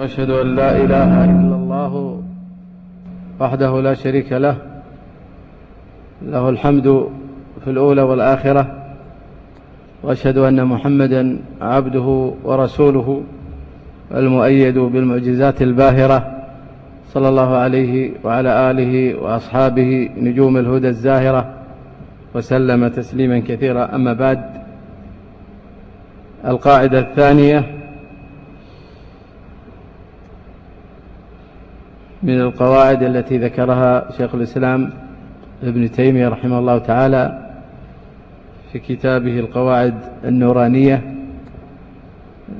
وأشهد أن لا إله إلا الله وحده لا شريك له. له الحمد في الأولى والآخرة وأشهد أن محمدا عبده ورسوله المؤيد بالمعجزات الباهرة صلى الله عليه وعلى آله وأصحابه نجوم الهدى الزاهرة وسلم تسليما كثيرا. أما بعد القاعدة الثانية من القواعد التي ذكرها شيخ الإسلام ابن تيمية رحمه الله تعالى في كتابه القواعد النورانية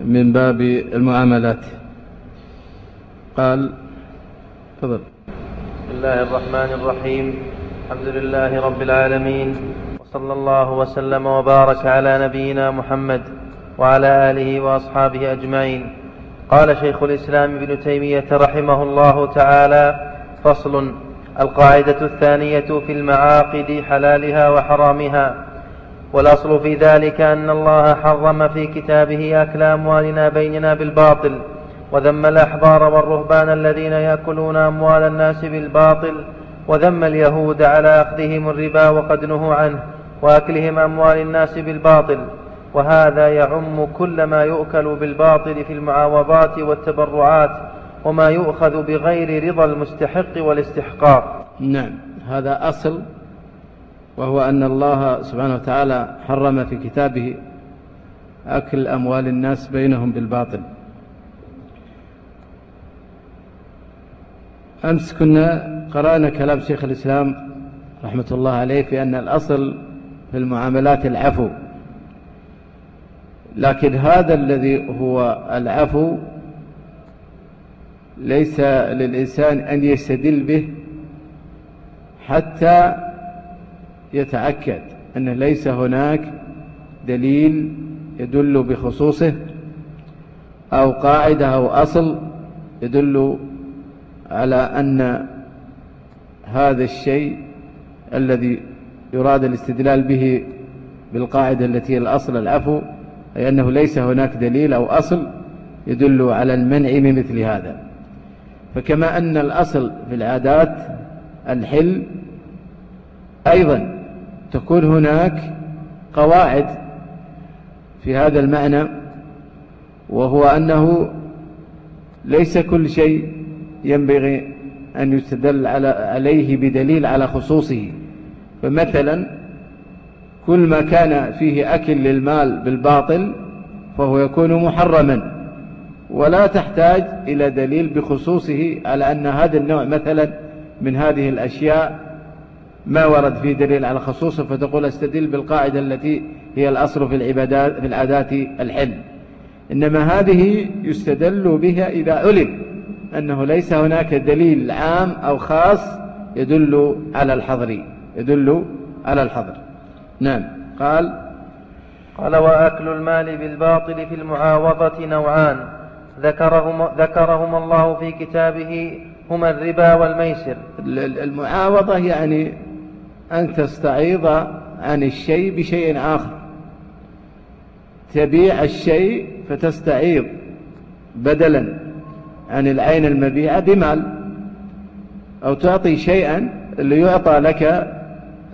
من باب المعاملات. قال تفضل. بسم الله الرحمن الرحيم. الحمد لله رب العالمين وصلى الله وسلم وبارك على نبينا محمد وعلى آله وأصحابه أجمعين. قال شيخ الإسلام ابن تيمية رحمه الله تعالى فصل القاعدة الثانية في المعاقد حلالها وحرامها. والأصل في ذلك أن الله حرم في كتابه أكل أموالنا بيننا بالباطل وذم الأحبار والرهبان الذين يأكلون أموال الناس بالباطل وذم اليهود على أخذهم الربا وقد نهوا عنه وأكلهم أموال الناس بالباطل. وهذا يعم كل ما يؤكل بالباطل في المعاوضات والتبرعات وما يؤخذ بغير رضا المستحق والاستحقاق. نعم هذا أصل وهو أن الله سبحانه وتعالى حرم في كتابه أكل أموال الناس بينهم بالباطل. أمس كنا قرأنا كلام شيخ الإسلام رحمة الله عليه في أن الأصل في المعاملات العفو. لكن هذا الذي هو العفو ليس للإنسان أن يستدل به حتى يتأكد أن ليس هناك دليل يدل بخصوصه أو قاعدة أو أصل يدل على أن هذا الشيء الذي يراد الاستدلال به بالقاعدة التي هي الأصل العفو أي أنه ليس هناك دليل أو أصل يدل على المنع من مثل هذا. فكما أن الأصل في العادات الحل أيضا تكون هناك قواعد في هذا المعنى وهو أنه ليس كل شيء ينبغي أن يستدل عليه بدليل على خصوصه. فمثلا كل ما كان فيه أكل للمال بالباطل فهو يكون محرما. ولا تحتاج إلى دليل بخصوصه على أن هذا النوع مثلا من هذه الأشياء ما ورد فيه دليل على خصوصه فتقول استدل بالقاعدة التي هي الأصل في العبادات في العادات الحل. إنما هذه يستدل بها إذا علم أنه ليس هناك دليل عام أو خاص يدل على الحظر يدل على الحظر. نعم. قال قال وأكل المال بالباطل في المعاوضة نوعان. ذكرهم ذكرهما الله في كتابه هما الربا والميسر. المعاوضة يعني أن تستعيض عن الشيء بشيء آخر. تبيع الشيء فتستعيض بدلا عن العين المبيعة بمال. أو تعطي شيئا ليعطى لك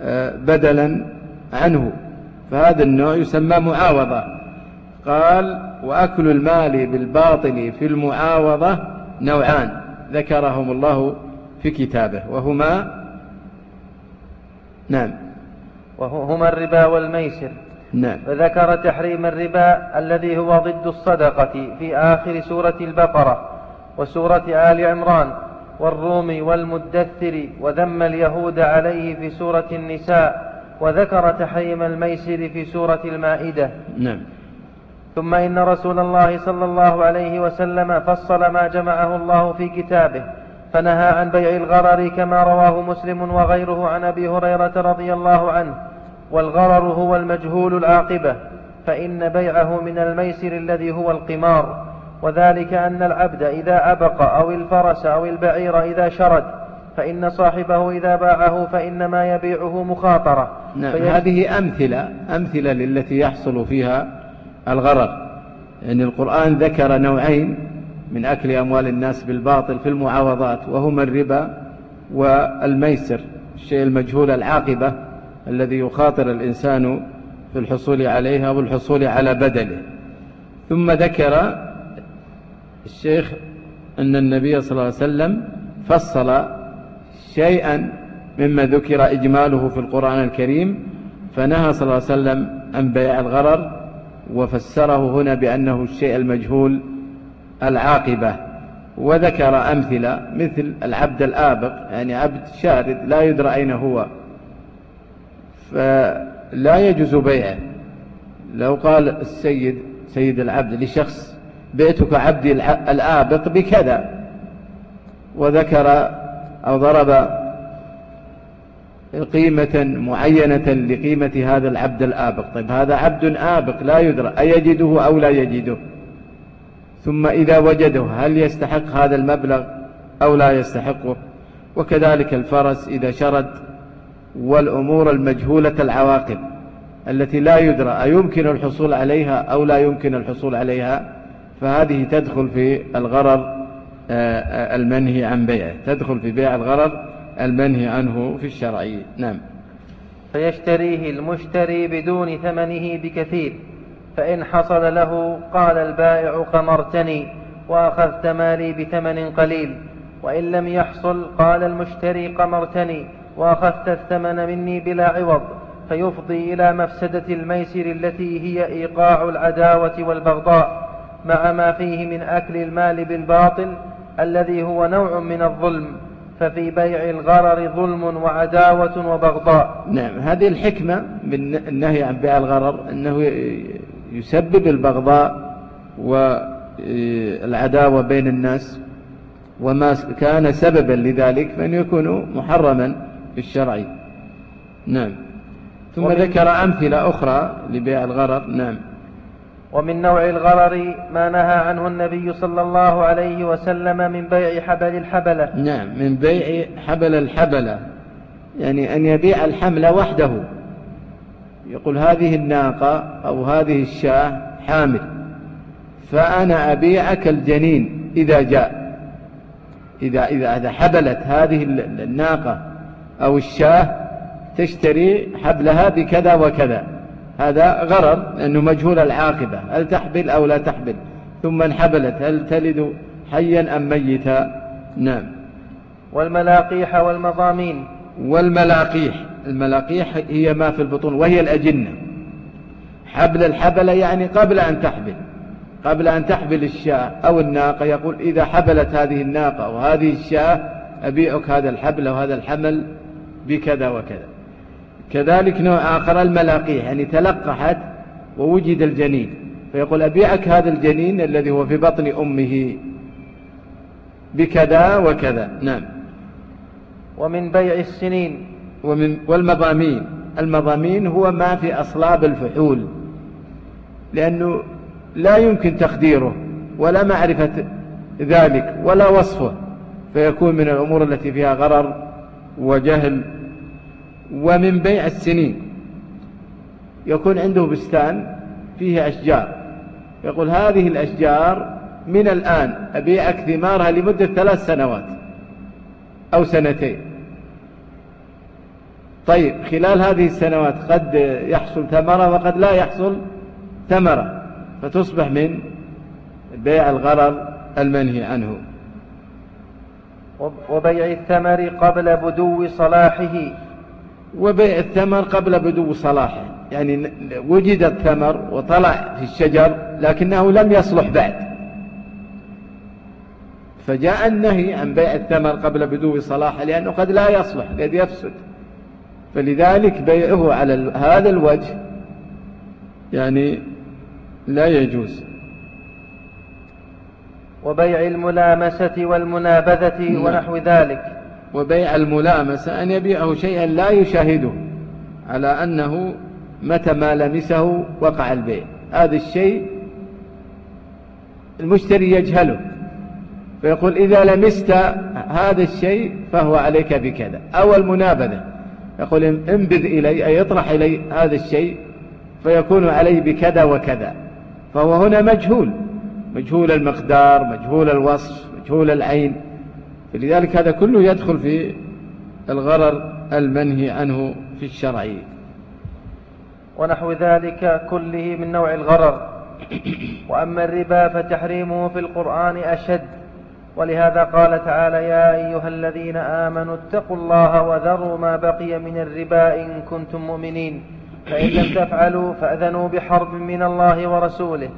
آه، بدلا عنه فهذا النوع يسمى معاوضة. قال وأكل المال بالباطل في المعاوضة نوعان ذكرهم الله في كتابه وهما نعم. وهما الربا والميسر. نعم. فذكر تحريم الربا الذي هو ضد الصدقة في آخر سورة البقرة وسورة آل عمران والروم والمدثر وذم اليهود عليه في سورة النساء وذكر تحريم الميسر في سورة المائدة. نعم. ثم إن رسول الله صلى الله عليه وسلم فصل ما جمعه الله في كتابه فنهى عن بيع الغرر كما رواه مسلم وغيره عن أبي هريرة رضي الله عنه والغرر هو المجهول العاقبة فإن بيعه من الميسر الذي هو القمار وذلك أن العبد إذا أبق أو الفرس أو البعير إذا شرد فإن صاحبه إذا باعه فإنما يبيعه مخاطرة. نعم هذه أمثلة أمثلة للتي يحصل فيها الغرر. يعني القرآن ذكر نوعين من أكل أموال الناس بالباطل في المعاوضات وهما الربا والميسر الشيء المجهول العاقبة الذي يخاطر الإنسان في الحصول عليها والحصول على بدله ثم ذكر الشيخ أن النبي صلى الله عليه وسلم فصل شيئا مما ذكر إجماله في القرآن الكريم فنهى صلى الله عليه وسلم عن بيع الغرر وفسره هنا بأنه الشيء المجهول العاقبة. وذكر أمثلة مثل العبد الآبق يعني عبد شارد لا يدرى أين هو فلا يجوز بيعه. لو قال السيد سيد العبد لشخص بيتك عبدي الآبق بكذا. وذكر أو ضرب قيمة معينة لقيمة هذا العبد الآبق. طيب هذا عبد آبق لا يدرى أيجده أو لا يجده. ثم إذا وجده هل يستحق هذا المبلغ أو لا يستحقه؟ وكذلك الفرس إذا شرد والأمور المجهولة العواقب التي لا يدرى أيمكن الحصول عليها أو لا يمكن الحصول عليها فهذه تدخل في الغرر المنهي عن بيعه. تدخل في بيع الغرر المنهي عنه في الشرعي نعم. فيشتريه المشتري بدون ثمنه بكثير. فإن حصل له قال البائع قمرتني وأخذت مالي بثمن قليل. وإن لم يحصل قال المشتري قمرتني وأخذت الثمن مني بلا عوض. فيفضي إلى مفسدة الميسر التي هي إيقاع العداوة والبغضاء مع ما فيه من أكل المال بالباطل الذي هو نوع من الظلم ففي بيع الغرر ظلم وعداوة وبغضاء. نعم هذه الحكمة من النهي عن بيع الغرر أنه يسبب البغضاء والعداوة بين الناس وما كان سببا لذلك فإن يكون محرما في الشرع. نعم. ثم ذكر أمثلة أخرى لبيع الغرر. نعم. ومن نوع الغرر ما نهى عنه النبي صلى الله عليه وسلم من بيع حبل الحبلة. نعم من بيع حبل الحبلة. يعني أن يبيع الحمل وحده. يقول هذه الناقة أو هذه الشاة حامل. فأنا أبيعك الجنين إذا جاء. إذا, إذا, إذا حبلت هذه الناقة أو الشاة تشتري حبلها بكذا وكذا. هذا غرر لأنه مجهول العاقبة. هل تحبل أو لا تحبل؟ ثم انحبلت. هل تلد حيا أم ميتا؟ نعم. والملاقيح والمضامين. والملاقيح. الملاقيح هي ما في البطون وهي الأجنة. حبل الحبل يعني قبل أن تحبل. قبل أن تحبل الشاة أو الناقة يقول إذا حبلت هذه الناقة أو هذه الشاة أبيعك هذا الحبل وهذا الحمل بكذا وكذا. كذلك نوع آخر الملاقيح يعني تلقحت ووجد الجنين. فيقول أبيعك هذا الجنين الذي هو في بطن أمه بكذا وكذا. نعم. ومن بيع السنين. ومن والمضامين. المضامين هو ما في أصلاب الفحول لأنه لا يمكن تقديره ولا معرفة ذلك ولا وصفه. فيكون من الأمور التي فيها غرر وجهل ومن بيع السنين. يكون عنده بستان فيه أشجار. يقول هذه الأشجار من الآن أبيعك ثمارها لمدة ثلاث سنوات أو سنتين. طيب خلال هذه السنوات قد يحصل ثمرة وقد لا يحصل ثمرة فتصبح من بيع الغرر المنهي عنه. وبيع الثمر قبل بدو صلاحه. وبيع الثمر قبل بدو صلاحه يعني وجد الثمر وطلع في الشجر لكنه لم يصلح بعد. فجاء النهي عن بيع الثمر قبل بدو صلاحه لأنه قد لا يصلح قد يفسد. فلذلك بيعه على هذا الوجه يعني لا يجوز. وبيع الملامسة والمنابذة. ونحو ذلك. وبيع الملامسة أن يبيعه شيئا لا يشاهده على أنه متى ما لمسه وقع البيع. هذا الشيء المشتري يجهله فيقول إذا لمست هذا الشيء فهو عليك بكذا. أو المنابذة يقول انبذ إلي أي اطرح إلي هذا الشيء فيكون عليه بكذا وكذا. فهو هنا مجهول مجهول المقدار مجهول الوصف مجهول العين. فلذلك هذا كله يدخل في الغرر المنهي عنه في الشرع. ونحو ذلك كله من نوع الغرر. وأما الربا فتحريمه في القرآن أشد. ولهذا قال تعالى يا أيها الذين آمنوا اتقوا الله وذروا ما بقي من الربا إن كنتم مؤمنين. فإن لم تفعلوا فأذنوا بحرب من الله ورسوله.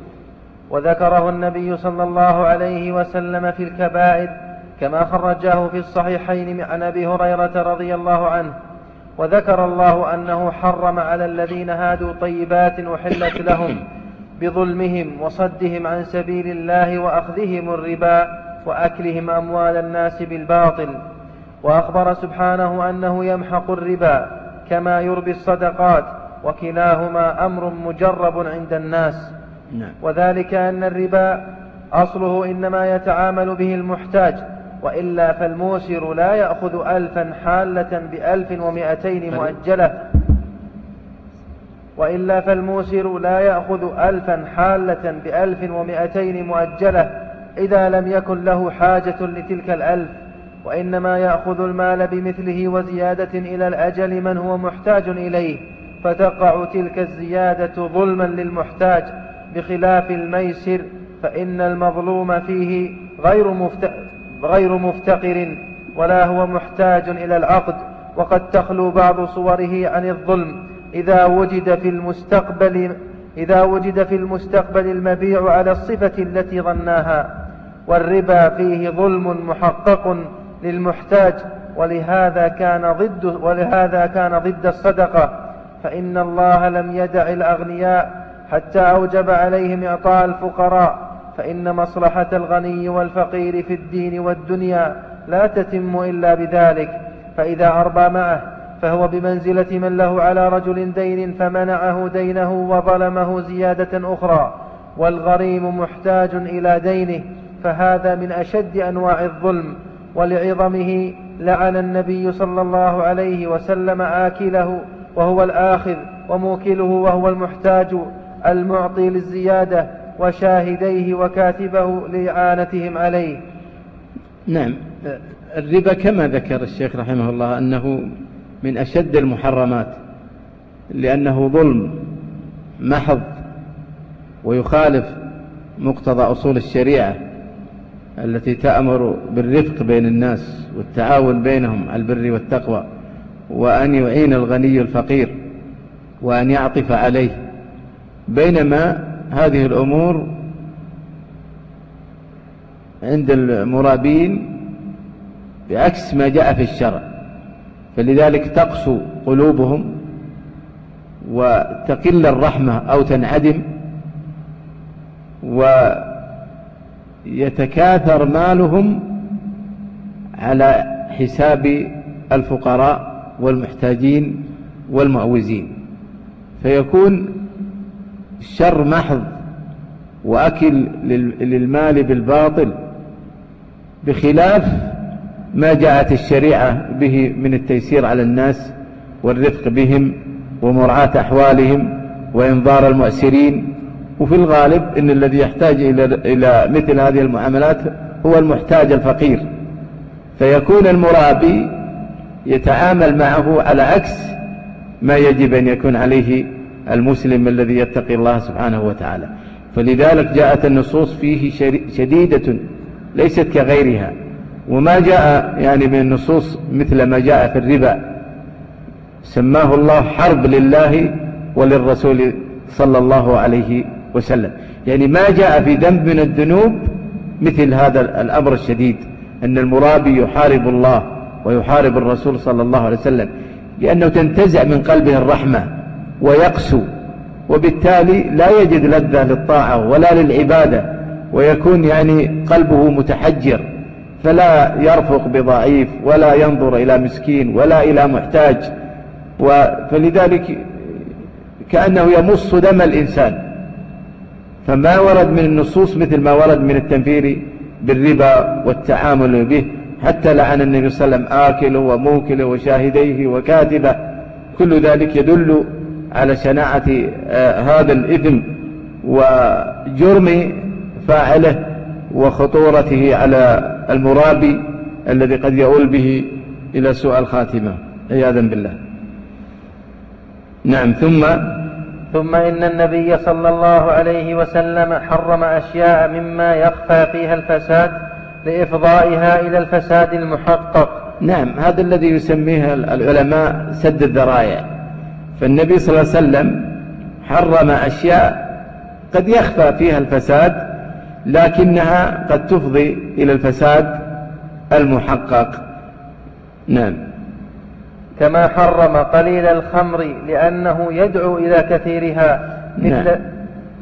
وذكره النبي صلى الله عليه وسلم في الكبائر كما خرجاه في الصحيحين عن أبي هريرة رضي الله عنه وذكر الله أنه حرم على الذين هادوا طيبات أحلت لهم بظلمهم وصدهم عن سبيل الله وأخذهم الربا وأكلهم أموال الناس بالباطل وأخبر سبحانه أنه يمحق الربا كما يربي الصدقات وكلاهما أمر مجرب عند الناس نعم. وذلك أن الربا أصله إنما يتعامل به المحتاج وإلا فالموسر لا يأخذ ألفا حالة بألف ومائتين مؤجلة. وإلا فالموسر لا يأخذ ألفا حالة بألف ومائتين مؤجلة إذا لم يكن له حاجة لتلك الألف وإنما يأخذ المال بمثله وزيادة إلى الأجل من هو محتاج إليه. فتقع تلك الزيادة ظلما للمحتاج بخلاف الميسر فإن المظلوم فيه غير, مفت... غير مفتقر ولا هو محتاج إلى العقد وقد تخلو بعض صوره عن الظلم. إذا وجد في المستقبل إذا وجد في المستقبل المبيع على الصفة التي ظناها والربا فيه ظلم محقق للمحتاج. ولهذا كان ضد ولهذا كان ضد الصدقة. فإن الله لم يدع الأغنياء حتى أوجب عليهم إعطاء الفقراء. فإن مصلحة الغني والفقير في الدين والدنيا لا تتم إلا بذلك فإذا أربى معه فهو بمنزلة من له على رجل دين فمنعه دينه وظلمه زيادة أخرى والغريم محتاج إلى دينه فهذا من أشد أنواع الظلم ولعظمه لعن النبي صلى الله عليه وسلم آكله وهو الآخذ وموكله وهو المحتاج المعطي للزيادة وشاهديه وكاتبه لإعانتهم عليه. نعم. الربا كما ذكر الشيخ رحمه الله أنه من أشد المحرمات لأنه ظلم محض ويخالف مقتضى أصول الشريعة التي تأمر بالرفق بين الناس والتعاون بينهم على البر والتقوى وأن يعين الغني الفقير وأن يعطف عليه. بينما هذه الأمور عند المرابين بعكس ما جاء في الشرع. فلذلك تقسو قلوبهم وتقل الرحمة أو تنعدم ويتكاثر مالهم على حساب الفقراء والمحتاجين والمعوزين. فيكون الشر محض وأكل للمال بالباطل بخلاف ما جاءت الشريعة به من التيسير على الناس والرفق بهم ومرعاة أحوالهم وإنظار المؤسرين وفي الغالب إن الذي يحتاج إلى مثل هذه المعاملات هو المحتاج الفقير. فيكون المرابي يتعامل معه على عكس ما يجب أن يكون عليه المسلم الذي يتقي الله سبحانه وتعالى. فلذلك جاءت النصوص فيه شديدة ليست كغيرها. وما جاء يعني من النصوص مثل ما جاء في الربا. سماه الله حرب لله وللرسول صلى الله عليه وسلم. يعني ما جاء في ذنب من الذنوب مثل هذا الأمر الشديد أن المرابي يحارب الله ويحارب الرسول صلى الله عليه وسلم. لأنه تنتزع من قلبه الرحمة. ويقسو. وبالتالي لا يجد لذة للطاعة ولا للعبادة ويكون يعني قلبه متحجر فلا يرفق بضعيف ولا ينظر إلى مسكين ولا إلى محتاج. فلذلك كأنه يمص دم الإنسان. فما ورد من النصوص مثل ما ورد من التنفير بالربا والتعامل به حتى لعن النبي صلى الله عليه وسلم آكله وموكله وشاهديه وكاتبه. كل ذلك يدل على شناعة آه، هذا الإثم وجرم فاعله وخطورته على المرابي الذي قد يؤول به إلى سوء الخاتمة. عياذا بالله. نعم ثم؟ ثم إن النبي صلى الله عليه وسلم حرم أشياء مما يخفى فيها الفساد لإفضائها إلى الفساد المحقق. نعم هذا الذي يسميه العلماء سد الذرائع. فالنبي صلى الله عليه وسلم حرم أشياء قد يخفى فيها الفساد لكنها قد تفضي إلى الفساد المحقق. نعم. كما حرم قليل الخمر لأنه يدعو إلى كثيرها. مثل نعم.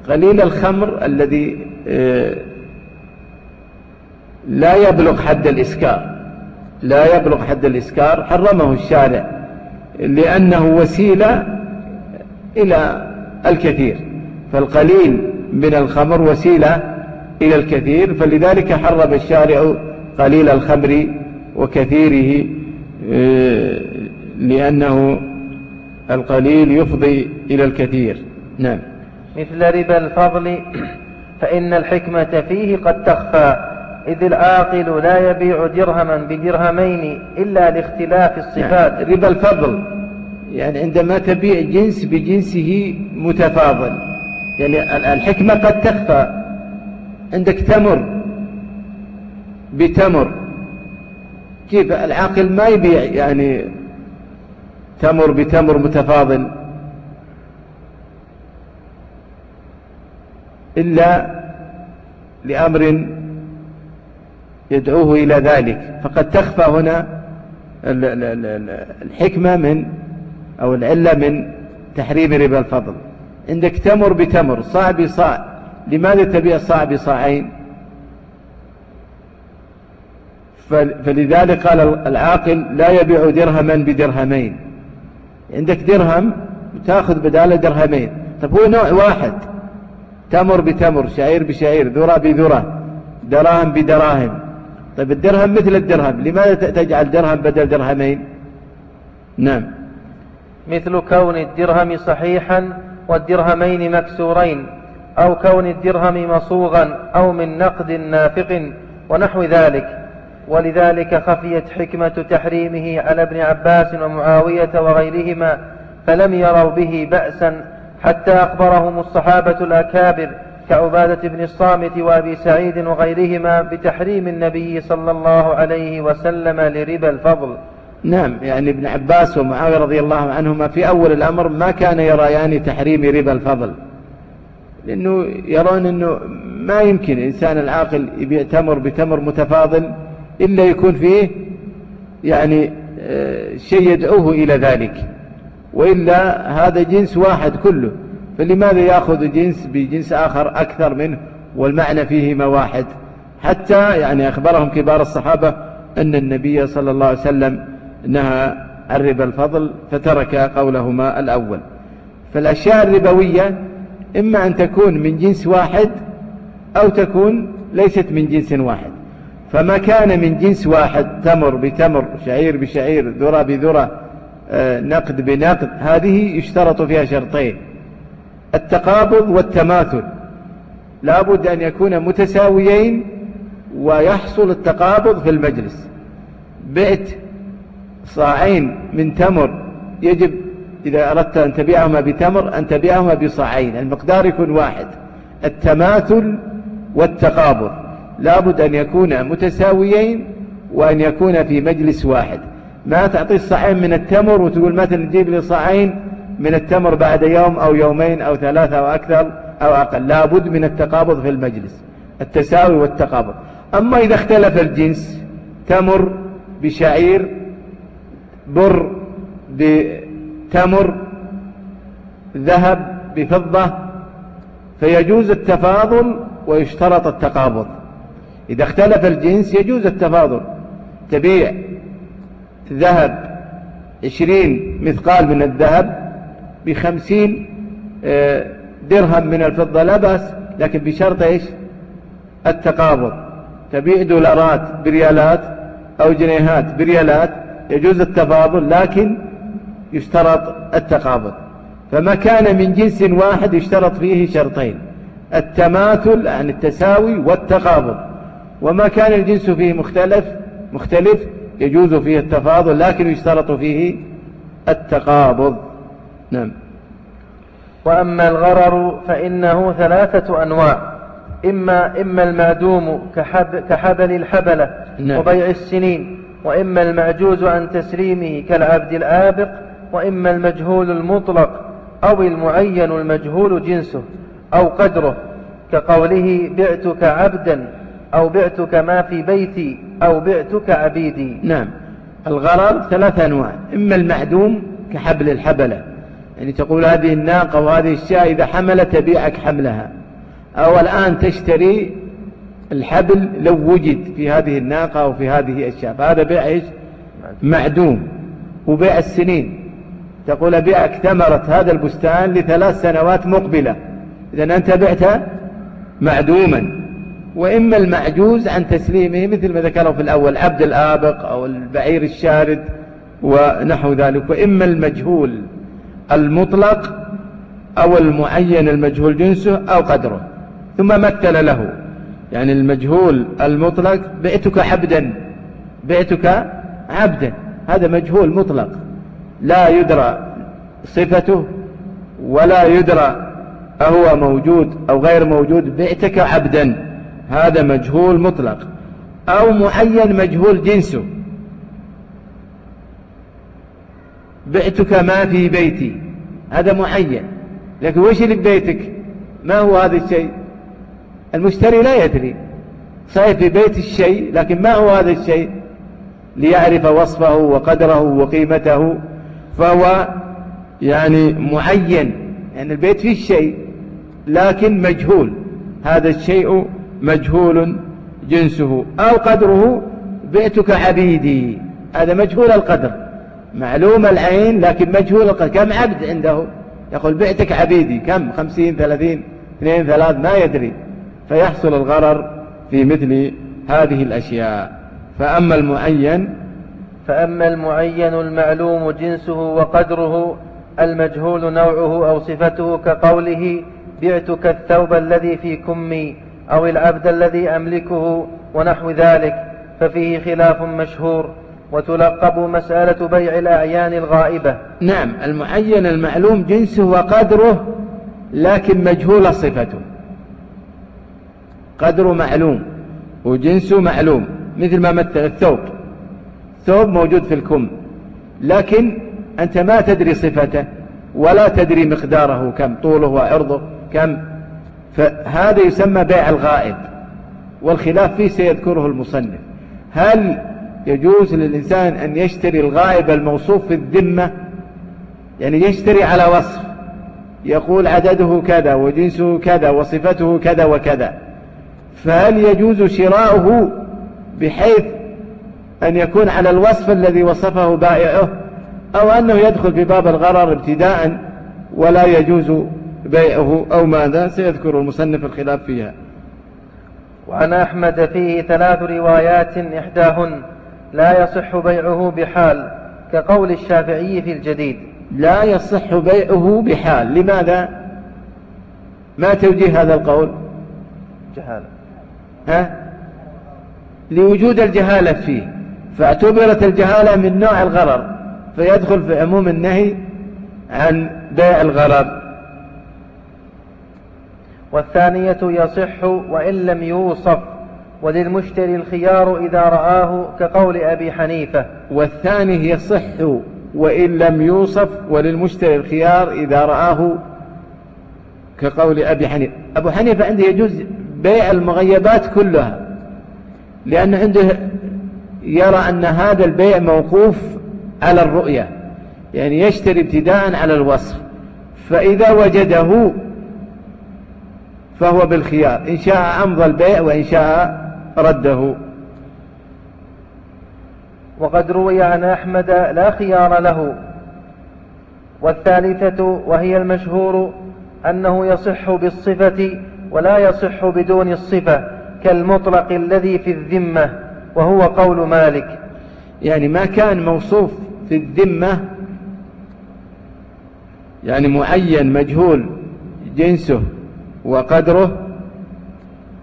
قليل الخمر الذي آه، لا يبلغ حد الإسكار لا يبلغ حد الإسكار حرمه الشارع. لأنه وسيلة إلى الكثير فالقليل من الخمر وسيلة إلى الكثير فلذلك حرم الشارع قليل الخمر وكثيره آه، لأنه القليل يفضي إلى الكثير. نعم. مثل ربا الفضل فإن الحكمة فيه قد تخفى. إذ العاقل لا يبيع درهما بدرهمين إلا لاختلاف الصفات. نعم. ربا الفضل. يعني عندما تبيع جنس بجنسه متفاضل. يعني الحكمة قد تخفى. عندك تمر. بتمر. كيف؟ العاقل ما يبيع يعني تمر بتمر متفاضل. إلا لأمر يدعوه إلى ذلك. فقد تخفى هنا الحكمة من أو العلة من تحريم ربا الفضل. عندك تمر بتمر صاع بصاع. لماذا تبيع صاع بصاعين؟ فلذلك قال العاقل لا يبيع درهما بدرهمين. عندك درهم تاخذ بدالة درهمين. طب هو نوع واحد. تمر بتمر شعير بشعير ذرة بذرة دراهم بدراهم. طيب الدرهم مثل الدرهم لماذا تجعل درهم بدل درهمين؟ نعم. مثل كون الدرهم صحيحا والدرهمين مكسورين أو كون الدرهم مصوغا أو من نقد نافق ونحو ذلك. ولذلك خفيت حكمة تحريمه على ابن عباس ومعاوية وغيرهما فلم يروا به بأسا حتى أخبرهم الصحابة الأكابر كعبادة بن الصامت وأبي سعيد وغيرهما بتحريم النبي صلى الله عليه وسلم لربا الفضل. نعم يعني ابن عباس ومعاوية رضي الله عنهما في أول الأمر ما كان يريان تحريم ربا الفضل. لأنه يرون أنه ما يمكن إنسان العاقل يبيع تمر بتمر متفاضل إلا يكون فيه يعني آه، شيء يدعوه إلى ذلك. وإلا هذا جنس واحد كله. فلماذا يأخذ جنس بجنس آخر أكثر منه؟ والمعنى فيهما واحد. حتى يعني أخبرهم كبار الصحابة أن النبي صلى الله عليه وسلم نهى عن ربا الفضل فترك قولهما الأول. فالأشياء الربوية إما أن تكون من جنس واحد أو تكون ليست من جنس واحد. فما كان من جنس واحد تمر بتمر شعير بشعير ذرة بذرة آه، نقد بنقد هذه يشترط فيها شرطين. التقابض والتماثل. لابد أن يكون متساويين ويحصل التقابض في المجلس. بعت صاعين من تمر. يجب إذا أردت أن تبيعهما بتمر أن تبيعهما بصاعين. المقدار يكون واحد. التماثل والتقابض. لابد أن يكون متساويين وأن يكون في مجلس واحد. ما تعطي الصاعين من التمر وتقول مثلا تجيب لي صاعين من التمر بعد يوم أو يومين أو ثلاثة أو أكثر أو أقل. لابد من التقابض في المجلس التساوي والتقابض. أما إذا اختلف الجنس تمر بشعير بر بتمر ذهب بفضة فيجوز التفاضل ويشترط التقابض. إذا اختلف الجنس يجوز التفاضل. تبيع ذهب عشرين مثقال من الذهب بخمسين آه، درهم من الفضة لا بأس لكن بشرط إيش؟ التقابض. تبيع دولارات بريالات أو جنيهات بريالات يجوز التفاضل لكن يشترط التقابض. فما كان من جنس واحد يشترط فيه شرطين التماثل يعني التساوي والتقابض. وما كان الجنس فيه مختلف مختلف يجوز فيه التفاضل لكن يشترط فيه التقابض. نعم. وأما الغرر فإنه ثلاثة أنواع إما إما المعدوم كحب كحبل الحبلة نعم. وبيع السنين وإما المعجوز عن تسليمه كالعبد الآبق وإما المجهول المطلق أو المعين المجهول جنسه أو قدره كقوله بعتك عبدا أو بعتك ما في بيتي أو بعتك عبيدي. نعم. الغرر ثلاثة أنواع إما المعدوم كحبل الحبلة يعني تقول هذه الناقة وهذه الشاة إذا حملت تبيعك حملها. أو الآن تشتري الحبل لو وجد في هذه الناقة أو في هذه الشاة. فهذا بيع إيش؟ معدوم. وبيع السنين. تقول أبيعك ثمرة هذا البستان لثلاث سنوات مقبلة. إذا أنت بعت معدوما. وإما المعجوز عن تسليمه مثل ما ذكره في الأول عبد الآبق أو البعير الشارد ونحو ذلك. وإما المجهول. المطلق أو المعين المجهول جنسه أو قدره ثم مثل له. يعني المجهول المطلق بعتك عبدا بعتك عبدا. هذا مجهول مطلق. لا يدرى صفته ولا يدرى أهو موجود أو غير موجود بعتك عبدا هذا مجهول مطلق. أو معين مجهول جنسه. بعتك ما في بيتي. هذا معين لكن وش اللي ببيتك؟ ما هو هذا الشيء؟ المشتري لا يدري. صحيح في بيت الشيء لكن ما هو هذا الشيء؟ ليعرف وصفه وقدره وقيمته. فهو يعني معين يعني البيت فيه شيء لكن مجهول. هذا الشيء مجهول جنسه. أو قدره بيتك عبيدي هذا مجهول القدر. معلوم العين لكن مجهول القدر كم عبد عنده؟ يقول بيتك عبيدي. كم؟ خمسين ثلاثين اثنين ثلاث ما يدري. فيحصل الغرر في مثل هذه الأشياء. فأما المعين فأما المعين المعلوم جنسه وقدره المجهول نوعه أو صفته كقوله بعتك الثوب الذي في كمي أو العبد الذي أملكه ونحو ذلك ففيه خلاف مشهور. وتلقب مسألة بيع الأعيان الغائبة. نعم المعين المعلوم جنسه وقدره لكن مجهول صفته. قدره معلوم وجنسه معلوم مثل ما مثل الثوب. ثوب موجود في الكم لكن أنت ما تدري صفته ولا تدري مقداره كم طوله وعرضه كم. فهذا يسمى بيع الغائب والخلاف فيه سيذكره المصنف. هل يجوز للإنسان أن يشتري الغائب الموصوف في الذمة يعني يشتري على وصف يقول عدده كذا وجنسه كذا وصفته كذا وكذا. فهل يجوز شراؤه بحيث أن يكون على الوصف الذي وصفه بائعه أو أنه يدخل في باب الغرر ابتداء ولا يجوز بيعه أو ماذا؟ سيذكر المصنف الخلاف فيها. وعن أحمد فيه ثلاث روايات إحداهن لا يصح بيعه بحال كقول الشافعي في الجديد. لا يصح بيعه بحال. لماذا؟ ما توجيه هذا القول؟ جهالة. ها؟ لوجود الجهالة فيه. فاعتبرت الجهالة من نوع الغرر فيدخل في عموم النهي عن بيع الغرر. والثانية يصح وإن لم يوصف. وللمشتري الخيار إذا رآه كقول أبي حنيفة. والثاني يصح وإن لم يوصف وللمشتري الخيار إذا رآه كقول أبي حنيفة. أبو حنيفة عنده يجوز بيع المغيبات كلها لأن عنده يرى أن هذا البيع موقوف على الرؤية يعني يشتري ابتداء على الوصف فإذا وجده فهو بالخيار إن شاء أمضى البيع وإن شاء رده. وقد روي عن أحمد لا خيار له. والثالثة وهي المشهور أنه يصح بالصفة ولا يصح بدون الصفة كالمطلق الذي في الذمة وهو قول مالك. يعني ما كان موصوف في الذمة يعني معين مجهول جنسه وقدره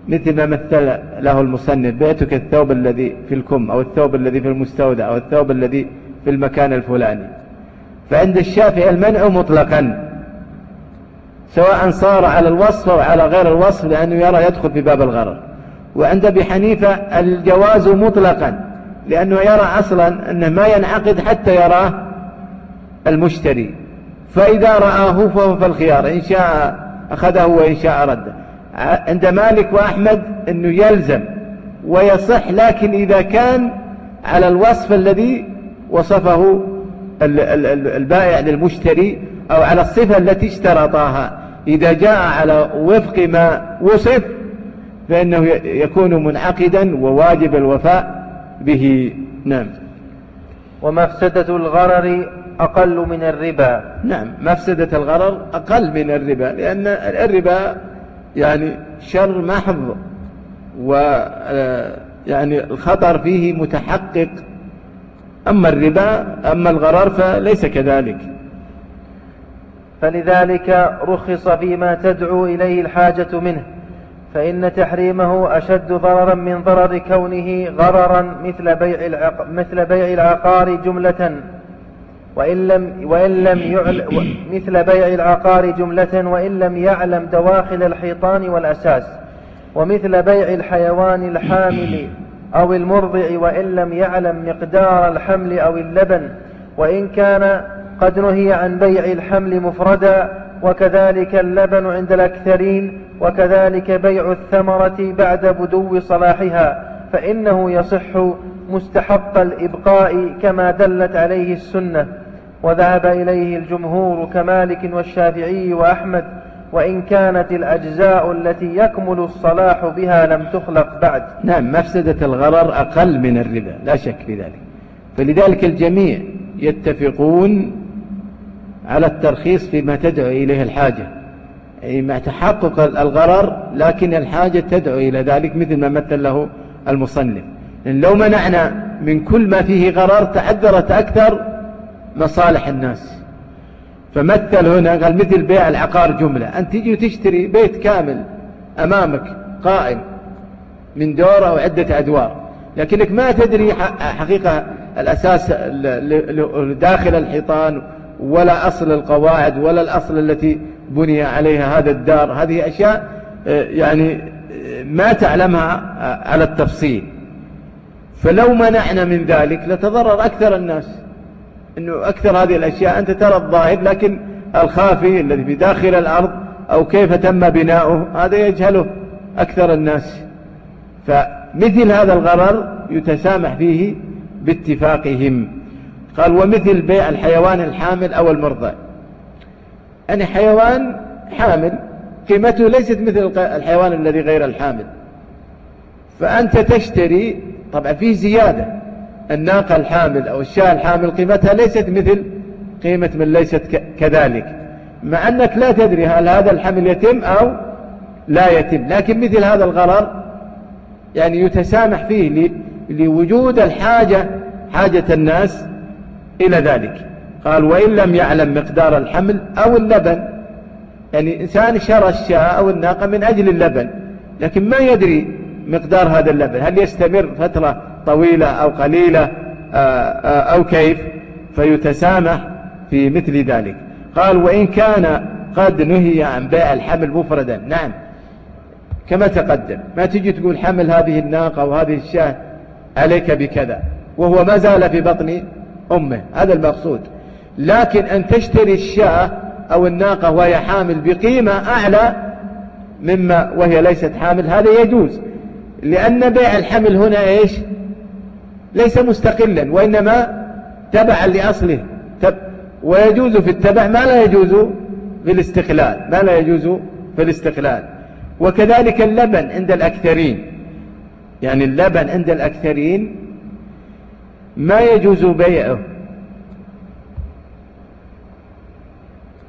مثل ما مثل له المصنف بعتك الثوب الذي في الكم أو الثوب الذي في المستودع أو الثوب الذي في المكان الفلاني. فعند الشافعي المنع مطلقا سواء صار على الوصف أو على غير الوصف لأنه يرى يدخل في باب الغرر. وعند أبي حنيفة الجواز مطلقا لأنه يرى أصلا أنه ما ينعقد حتى يراه المشتري. فإذا رآه فهو في الخيار إن شاء أخذه وإن شاء رده. عند مالك وأحمد أنه يلزم ويصح لكن إذا كان على الوصف الذي وصفه البائع للمشتري أو على الصفة التي اشترطاها إذا جاء على وفق ما وصف فإنه يكون منعقدا وواجب الوفاء به. نعم. ومفسدة الغرر أقل من الربا. نعم مفسدة الغرر أقل من الربا لأن الربا يعني شر محض و يعني الخطر فيه متحقق أما الربا أما الغرر فليس كذلك فلذلك رخص فيما تدعو إليه الحاجة منه فإن تحريمه أشد ضررا من ضرر كونه غررا مثل بيع. مثل بيع العقار جملة وإن لم وإن لم يعل... مثل بيع العقار جملة وإن لم يعلم دواخل الحيطان والأساس ومثل بيع الحيوان الحامل أو المرضع وإن لم يعلم مقدار الحمل أو اللبن وإن كان قد نهي عن بيع الحمل مفردا وكذلك اللبن عند الأكثرين وكذلك بيع الثمرة بعد بدو صلاحها فإنه يصح مستحق الإبقاء كما دلت عليه السنة. وذهب إليه الجمهور كمالك والشافعي وأحمد وإن كانت الأجزاء التي يكمل الصلاح بها لم تخلق بعد. نعم مفسدة الغرر أقل من الربا لا شك في ذلك. فلذلك الجميع يتفقون على الترخيص فيما تدعو إليه الحاجة. أي مع تحقق الغرر لكن الحاجة تدعو إلى ذلك مثل ما مثل له المصنف. لأن لو منعنا من كل ما فيه غرر تعذرت أكثر مصالح الناس. فمثل هنا قال مثل بيع العقار جملة. أنت تجي وتشتري بيت كامل أمامك قائم من دور أو عدة أدوار لكنك ما تدري حقيقة الأساس داخل الحيطان ولا أصل القواعد ولا الأصل التي بني عليها هذا الدار. هذه أشياء آه، يعني آه، ما تعلمها آه، على التفصيل. فلو منعنا من ذلك لتضرر أكثر الناس. أنه أكثر هذه الأشياء أنت ترى الظاهر لكن الخافي الذي في داخل الأرض أو كيف تم بناؤه هذا يجهله أكثر الناس. فمثل هذا الغرر يتسامح فيه باتفاقهم. قال ومثل بيع الحيوان الحامل أو المرضى يعني حيوان حامل قيمته ليست مثل الحيوان الذي غير الحامل. فأنت تشتري طبعا فيه زيادة الناقة الحامل أو الشاة الحامل قيمتها ليست مثل قيمة من ليست كذلك مع أنك لا تدري هل هذا الحمل يتم أو لا يتم لكن مثل هذا الغرر يعني يتسامح فيه لوجود الحاجة حاجة الناس إلى ذلك. قال وإن لم يعلم مقدار الحمل أو اللبن يعني إنسان شرى الشاة أو الناقة من أجل اللبن لكن ما يدري مقدار هذا اللبن هل يستمر فترة طويلة أو قليلة آه، آه، أو كيف فيتسامح في مثل ذلك. قال وإن كان قد نهي عن بيع الحمل مفردا. نعم. كما تقدم ما تجي تقول حمل هذه الناقة وهذه الشاة عليك بكذا وهو ما زال في بطن أمه. هذا المقصود. لكن أن تشتري الشاة أو الناقة وهي حامل بقيمة أعلى مما وهي ليست حامل هذا يجوز. لأن بيع الحمل هنا إيش؟ ليس مستقلا وإنما تبعا لأصله. تب ويجوز في التبع ما لا يجوز في الاستقلال ما لا يجوز في الاستقلال. وكذلك اللبن عند الأكثرين. يعني اللبن عند الأكثرين ما يجوز بيعه.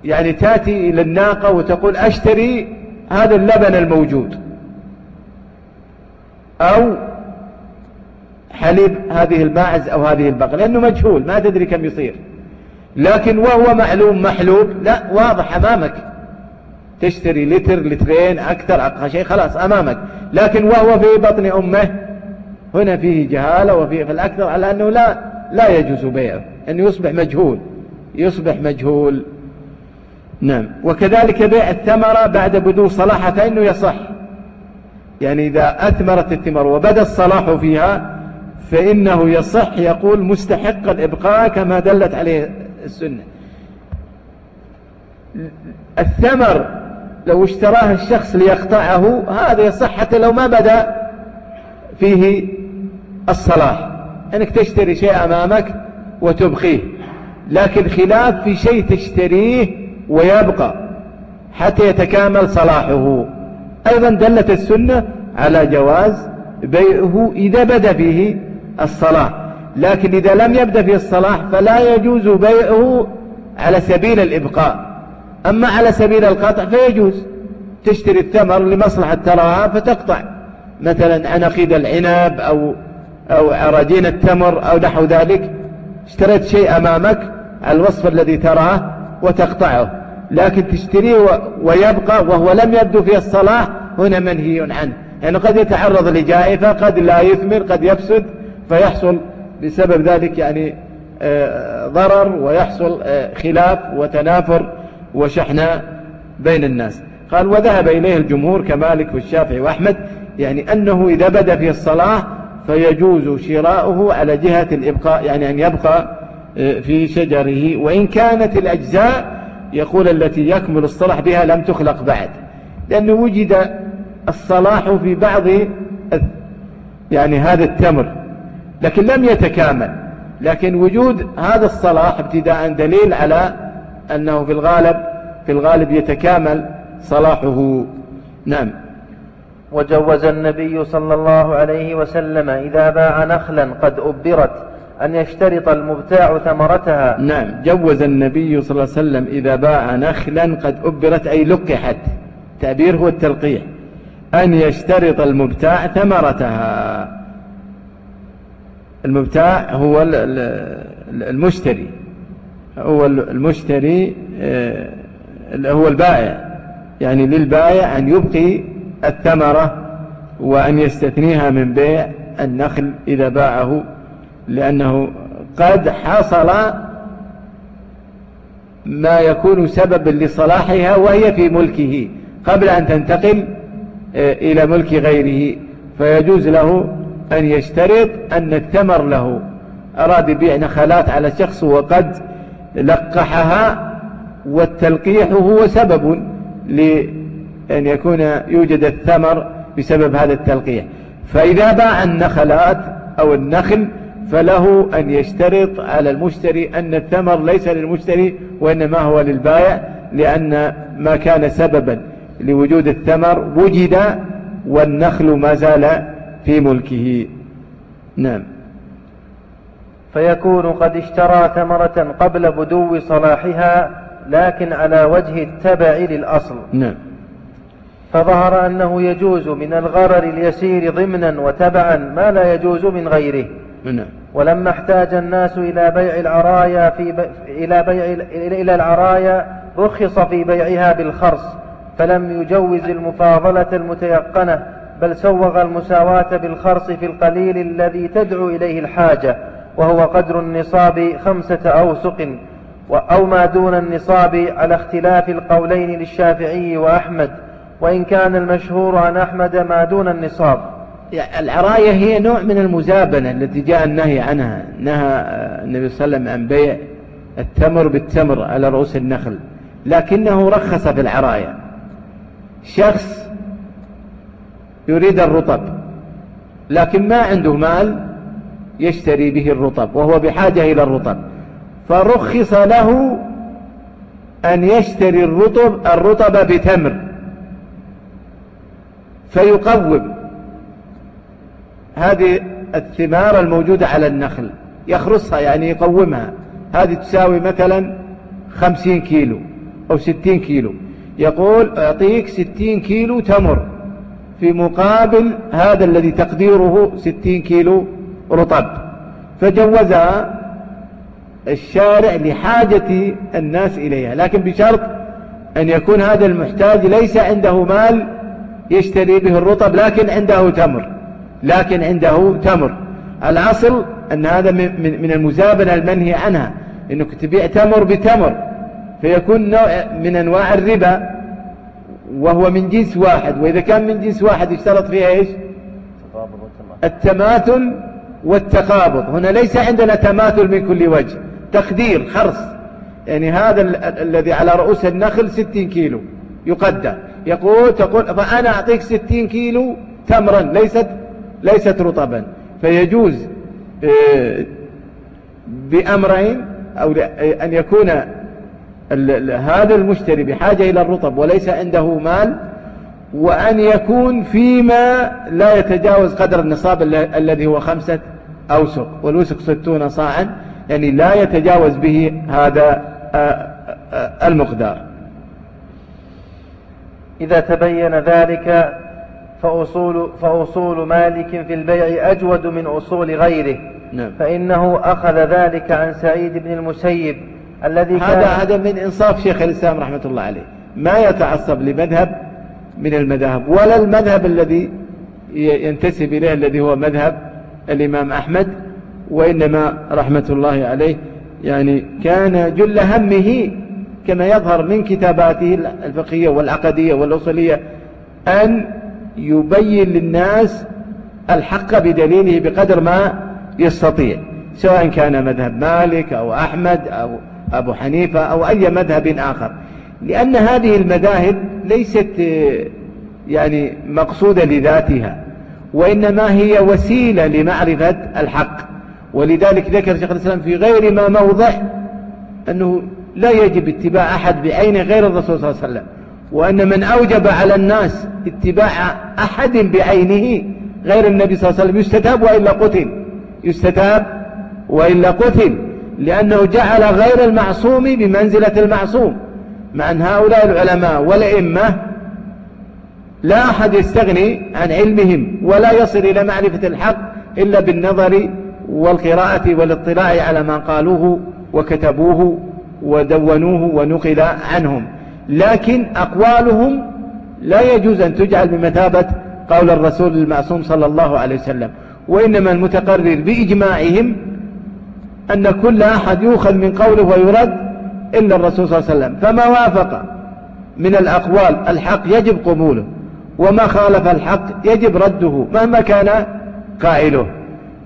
يعني تأتي إلى الناقة وتقول أشتري هذا اللبن الموجود. أو حليب هذه الماعز أو هذه البقرة لأنه مجهول ما تدري كم يصير. لكن وهو معلوم محلوب لا واضح أمامك. تشتري لتر لترين أكثر أقل شيء خلاص أمامك. لكن وهو في بطن أمه هنا فيه جهالة وفيه في الأكثر على أنه لا لا يجوز بيعه أنه يصبح مجهول. يصبح مجهول. نعم. وكذلك بيع الثمرة بعد بدو صلاحها فإنه يصح. يعني إذا أثمرت الثمر وبدأ الصلاح فيها فإنه يصح يقول مستحق الإبقاء كما دلت عليه السنة. الثمر لو اشتراه الشخص ليقطعه هذا يصح حتى لو ما بدا فيه الصلاح. أنك تشتري شيء أمامك وتبقيه لكن خلاف في شيء تشتريه ويبقى حتى يتكامل صلاحه. أيضا دلت السنة على جواز بيعه إذا بدا فيه الصلاح لكن إذا لم يبدأ فيه الصلاح فلا يجوز بيعه على سبيل الإبقاء. أما على سبيل القطع فيجوز. تشتري الثمر لمصلحة تراها فتقطع. مثلا عنقيد العنب أو, أو عراجين التمر أو نحو ذلك. اشتريت شيء أمامك الوصف الذي تراه وتقطعه. لكن تشتريه ويبقى وهو لم يبدو فيه الصلاح هنا منهي عنه. يعني قد يتعرض لجائفة قد لا يثمر قد يفسد. فيحصل بسبب ذلك يعني آه، ضرر ويحصل آه، خلاف وتنافر وشحناء بين الناس. قال وذهب إليه الجمهور كمالك والشافعي وأحمد يعني أنه إذا بدأ في الصلاة فيجوز شراؤه على جهة الإبقاء يعني أن يبقى آه، في شجره. وإن كانت الأجزاء يقول التي يكمل الصلاح بها لم تخلق بعد لأنه وجد الصلاح في بعض يعني هذا التمر. لكن لم يتكامل. لكن وجود هذا الصلاح ابتداء دليل على أنه في الغالب في الغالب يتكامل صلاحه. نعم. وجوز النبي صلى الله عليه وسلم إذا باع نخلا قد أبرت أن يشترط المبتاع ثمرتها. نعم. جوز النبي صلى الله عليه وسلم إذا باع نخلا قد أبرت أي لقحت. تعبير هو التلقيح. أن يشترط المبتاع ثمرتها. المبتاع هو المشتري. هو المشتري آه، هو البائع. يعني للبائع أن يبقي الثمرة وأن يستثنيها من بيع النخل إذا باعه لأنه قد حصل ما يكون سببا لصلاحها وهي في ملكه. قبل أن تنتقل آه، إلى ملك غيره. فيجوز له أن يشترط أن الثمر له. أراد يبيع نخلات على شخص وقد لقحها والتلقيح هو سبب لأن يكون يوجد الثمر بسبب هذا التلقيح. فإذا باع النخلات أو النخل فله أن يشترط على المشتري أن الثمر ليس للمشتري وإنما هو للبائع لأن ما كان سببا لوجود الثمر وجد والنخل ما زال في ملكه. نعم. فيكون قد اشترى ثمرة قبل بدو صلاحها لكن على وجه التبع للأصل. نعم. فظهر أنه يجوز من الغرر اليسير ضمنا وتبعا ما لا يجوز من غيره. نعم. ولما احتاج الناس إلى بيع العرايا في بي... إلى بيع إلى العرايا رخص في بيعها بالخرص فلم يجوز المفاضلة المتيقنة. بل سوغ المساواة بالخرص في القليل الذي تدعو إليه الحاجة وهو قدر النصاب خمسة أوسق أو ما دون النصاب على اختلاف القولين للشافعي وأحمد وإن كان المشهور عن أحمد ما دون النصاب. يعني العراية هي نوع من المزابنة التي جاء النهي عنها نهى النبي صلى الله عليه وسلم عن بيع التمر بالتمر على رؤوس النخل لكنه رخص في العراية. شخص يريد الرطب لكن ما عنده مال يشتري به الرطب وهو بحاجة إلى الرطب. فرخص له أن يشتري الرطب الرطب بتمر فيقوم. هذه الثمار الموجودة على النخل يخرصها يعني يقومها. هذه تساوي مثلا خمسين كيلو أو ستين كيلو. يقول أعطيك ستين كيلو تمر. في مقابل هذا الذي تقديره ستين كيلو رطب. فجوزها الشارع لحاجة الناس إليها. لكن بشرط أن يكون هذا المحتاج ليس عنده مال يشتري به الرطب لكن عنده تمر. لكن عنده تمر. الأصل أن هذا من المزابنة المنهي عنها. أنك تبيع تمر بتمر. فيكون نوع من أنواع الربا. وهو من جنس واحد وإذا كان من جنس واحد يشترط فيها إيش؟ التماثل والتقابض. هنا ليس عندنا تماثل من كل وجه. تقدير خرص. يعني هذا الذي على رؤوس النخل ستين كيلو يقدر. يقول تقول فأنا أعطيك ستين كيلو تمرا ليست ليست رطبا. فيجوز آه، بأمرين أو أن يكون هذا المشتري بحاجة إلى الرطب وليس عنده مال وأن يكون فيما لا يتجاوز قدر النصاب الذي هو خمسة أوسق والوسق ستون صاعا يعني لا يتجاوز به هذا آه، آه، المقدار. إذا تبين ذلك فأصول, فأصول مالك في البيع أجود من أصول غيره. نعم. فإنه أخذ ذلك عن سعيد بن المسيب. الذي هذا هذا من إنصاف شيخ الإسلام رحمة الله عليه. ما يتعصب لمذهب من المذاهب ولا المذهب الذي ينتسب إليه الذي هو مذهب الإمام أحمد وإنما رحمة الله عليه. يعني كان جل همه كما يظهر من كتاباته الفقهية والعقدية والأصولية أن يبين للناس الحق بدليله بقدر ما يستطيع سواء كان مذهب مالك أو أحمد أو أبو حنيفة أو أي مذهب آخر. لأن هذه المذاهب ليست يعني مقصودة لذاتها وإنما هي وسيلة لمعرفة الحق. ولذلك ذكر شيخ الإسلام في غير ما موضع أنه لا يجب اتباع أحد بعينه غير الرسول صلى الله عليه وسلم وأن من أوجب على الناس اتباع أحد بعينه غير النبي صلى الله عليه وسلم يستتاب وإلا قتل يستتاب وإلا قتل. لأنه جعل غير المعصوم بمنزلة المعصوم مع أن هؤلاء العلماء والأئمة لا أحد يستغني عن علمهم ولا يصل إلى معرفة الحق إلا بالنظر والقراءة والاطلاع على ما قالوه وكتبوه ودونوه ونقل عنهم. لكن أقوالهم لا يجوز أن تجعل بمثابة قول الرسول المعصوم صلى الله عليه وسلم وإنما المتقرر بإجماعهم أن كل أحد يؤخذ من قوله ويرد إلا الرسول صلى الله عليه وسلم. فما وافق من الأقوال الحق يجب قبوله وما خالف الحق يجب رده مهما كان قائله.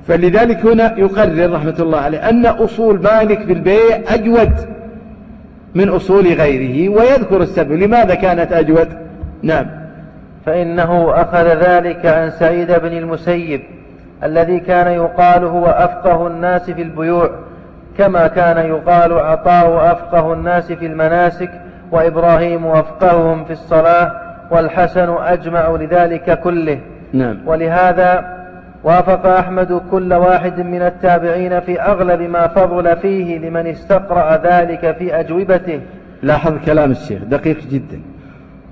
فلذلك هنا يقرر رحمة الله عليه أن أصول مالك في البيع أجود من أصول غيره ويذكر السبب لماذا كانت أجود. نعم. فإنه أخذ ذلك عن سعيد بن المسيب الذي كان يقال هو أفقه الناس في البيوع كما كان يقال عطاء أفقه الناس في المناسك وإبراهيم أفقههم في الصلاة والحسن أجمع لذلك كله. نعم. ولهذا وافق أحمد كل واحد من التابعين في أغلب ما فضل فيه لمن استقرأ ذلك في أجوبته. لاحظ كلام الشيخ دقيق جدا.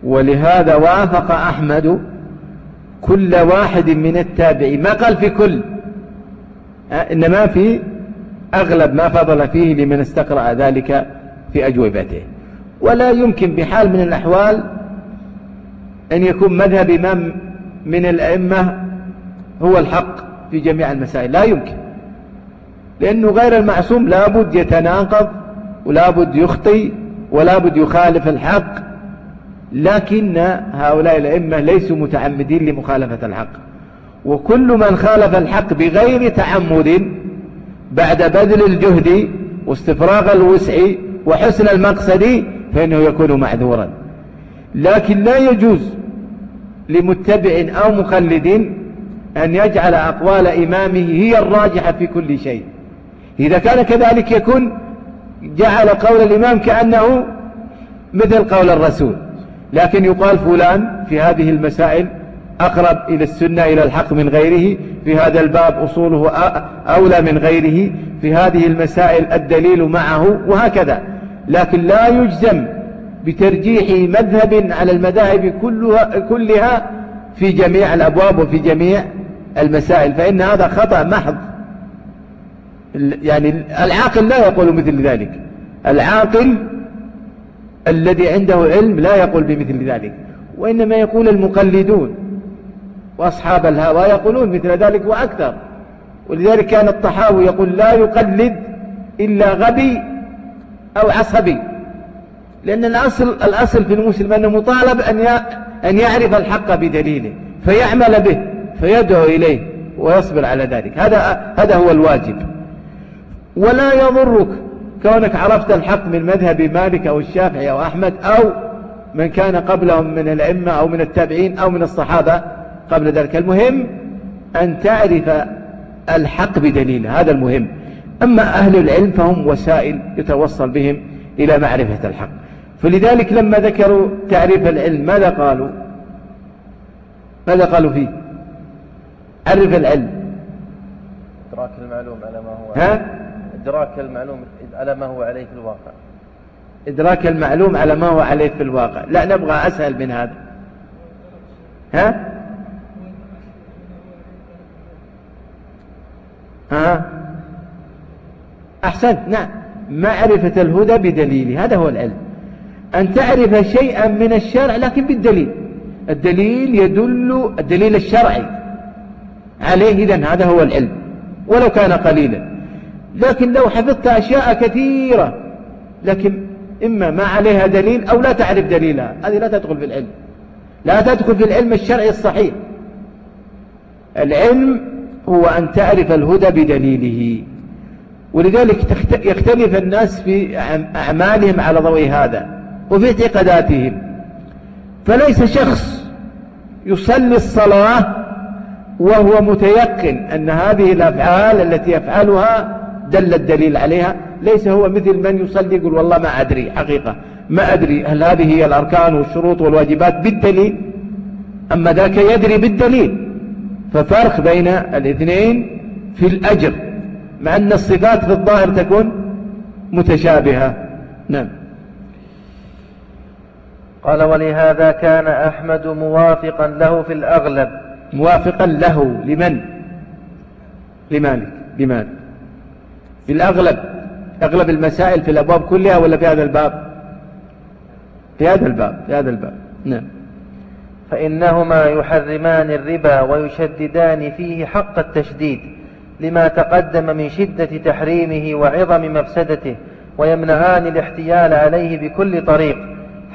ولهذا وافق أحمد كل واحد من التابعين. ما قال في كل إنما في أغلب ما فضل فيه لمن استقرأ ذلك في أجوبته. ولا يمكن بحال من الأحوال أن يكون مذهب إمام من الأئمة هو الحق في جميع المسائل. لا يمكن لأنه غير المعصوم لابد يتناقض ولابد يخطي ولابد يخالف الحق لكن هؤلاء الأئمة ليسوا متعمدين لمخالفة الحق. وكل من خالف الحق بغير تعمد بعد بذل الجهد واستفراغ الوسع وحسن المقصد فإنه يكون معذورا. لكن لا يجوز لمتبع أو مقلد أن يجعل أقوال إمامه هي الراجحة في كل شيء. إذا كان كذلك يكون جعل قول الإمام كأنه مثل قول الرسول. لكن يقال فلان في هذه المسائل أقرب إلى السنة إلى الحق من غيره في هذا الباب أصوله أولى من غيره في هذه المسائل الدليل معه وهكذا. لكن لا يجزم بترجيح مذهب على المذاهب كلها, كلها في جميع الأبواب وفي جميع المسائل فإن هذا خطأ محض. يعني العاقل لا يقول مثل ذلك. العاقل الذي عنده علم لا يقول بمثل ذلك وإنما يقول المقلدون وأصحاب الهوى يقولون مثل ذلك وأكثر. ولذلك كان الطحاوي يقول لا يقلد إلا غبي أو عصبي لأن الأصل, الأصل في المسلم أنه مطالب أن أن يعرف الحق بدليله فيعمل به فيدعو إليه ويصبر على ذلك. هذا هذا هو الواجب. ولا يضرك كونك عرفت الحق من مذهب مالك أو الشافعي أو أحمد أو من كان قبلهم من الأئمة أو من التابعين أو من الصحابة قبل ذلك. المهم أن تعرف الحق بدليل هذا المهم. أما أهل العلم فهم وسائل يتوصل بهم إلى معرفة الحق. فلذلك لما ذكروا تعريف العلم ماذا قالوا؟ ماذا قالوا فيه؟ عرف العلم. إدراك المعلوم على ما هو. ها؟ إدراك المعلوم. على ما هو عليه في الواقع. إدراك المعلوم على ما هو عليه في الواقع. لا نبغى أسهل من هذا. ها؟ ها؟ أحسنت. نعم. معرفة الهدى بدليله هذا هو العلم. أن تعرف شيئا من الشرع لكن بالدليل. الدليل يدل الدليل الشرعي عليه. إذن هذا هو العلم. ولو كان قليلا. لكن لو حفظت أشياء كثيرة لكن إما ما عليها دليل أو لا تعرف دليلها. هذه لا تدخل في العلم. لا تدخل في العلم الشرعي الصحيح. العلم هو أن تعرف الهدى بدليله. ولذلك يختلف الناس في أعمالهم على ضوء هذا وفي اعتقاداتهم. فليس شخص يصلي الصلاة وهو متيقن أن هذه الأفعال التي يفعلها دل الدليل عليها. ليس هو مثل من يصلي يقول والله ما أدري حقيقة. ما أدري هل هذه هي الأركان والشروط والواجبات بالدليل أما ذاك يدري بالدليل. ففرق بين الاثنين في الأجر مع أن الصفات في الظاهر تكون متشابهة. نعم. قال ولهذا كان أحمد موافقا له في الأغلب. موافقا له. لمن؟ لمالك. لمالك. في الأغلب أغلب المسائل في الأبواب كلها ولا في هذا الباب؟ في هذا الباب في هذا الباب. نعم. فإنهما يحرمان الربا ويشددان فيه حق التشديد لما تقدم من شدة تحريمه وعظم مفسدته ويمنعان الاحتيال عليه بكل طريق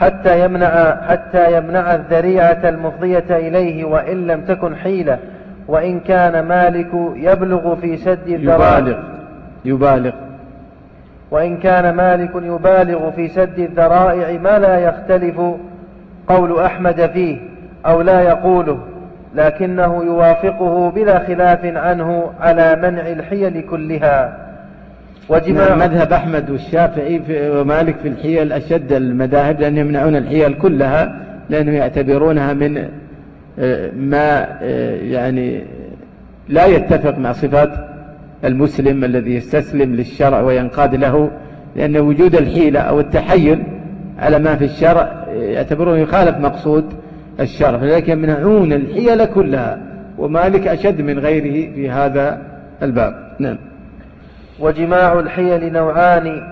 حتى يمنع حتى يمنع الذريعة المفضية إليه وإن لم تكن حيلة وإن كان مالك يبلغ في سد الذرائع يبالغ. وإن كان مالك يبالغ في سد الذرائع ما لا يختلف قول أحمد فيه أو لا يقوله لكنه يوافقه بلا خلاف عنه على منع الحيل كلها. وجماع نعم مذهب أحمد والشافعي ومالك في الحيل أشد المذاهب لأنهم يمنعون الحيل كلها لأنهم يعتبرونها من آه، ما آه، يعني لا يتفق مع صفات المسلم الذي يستسلم للشرع وينقاد له لأن وجود الحيلة أو التحيل على ما في الشرع يعتبرون يخالف مقصود الشرع. فلذلك يمنعون الحيل كلها ومالك أشد من غيره في هذا الباب. نعم. وجماع الحيل نوعان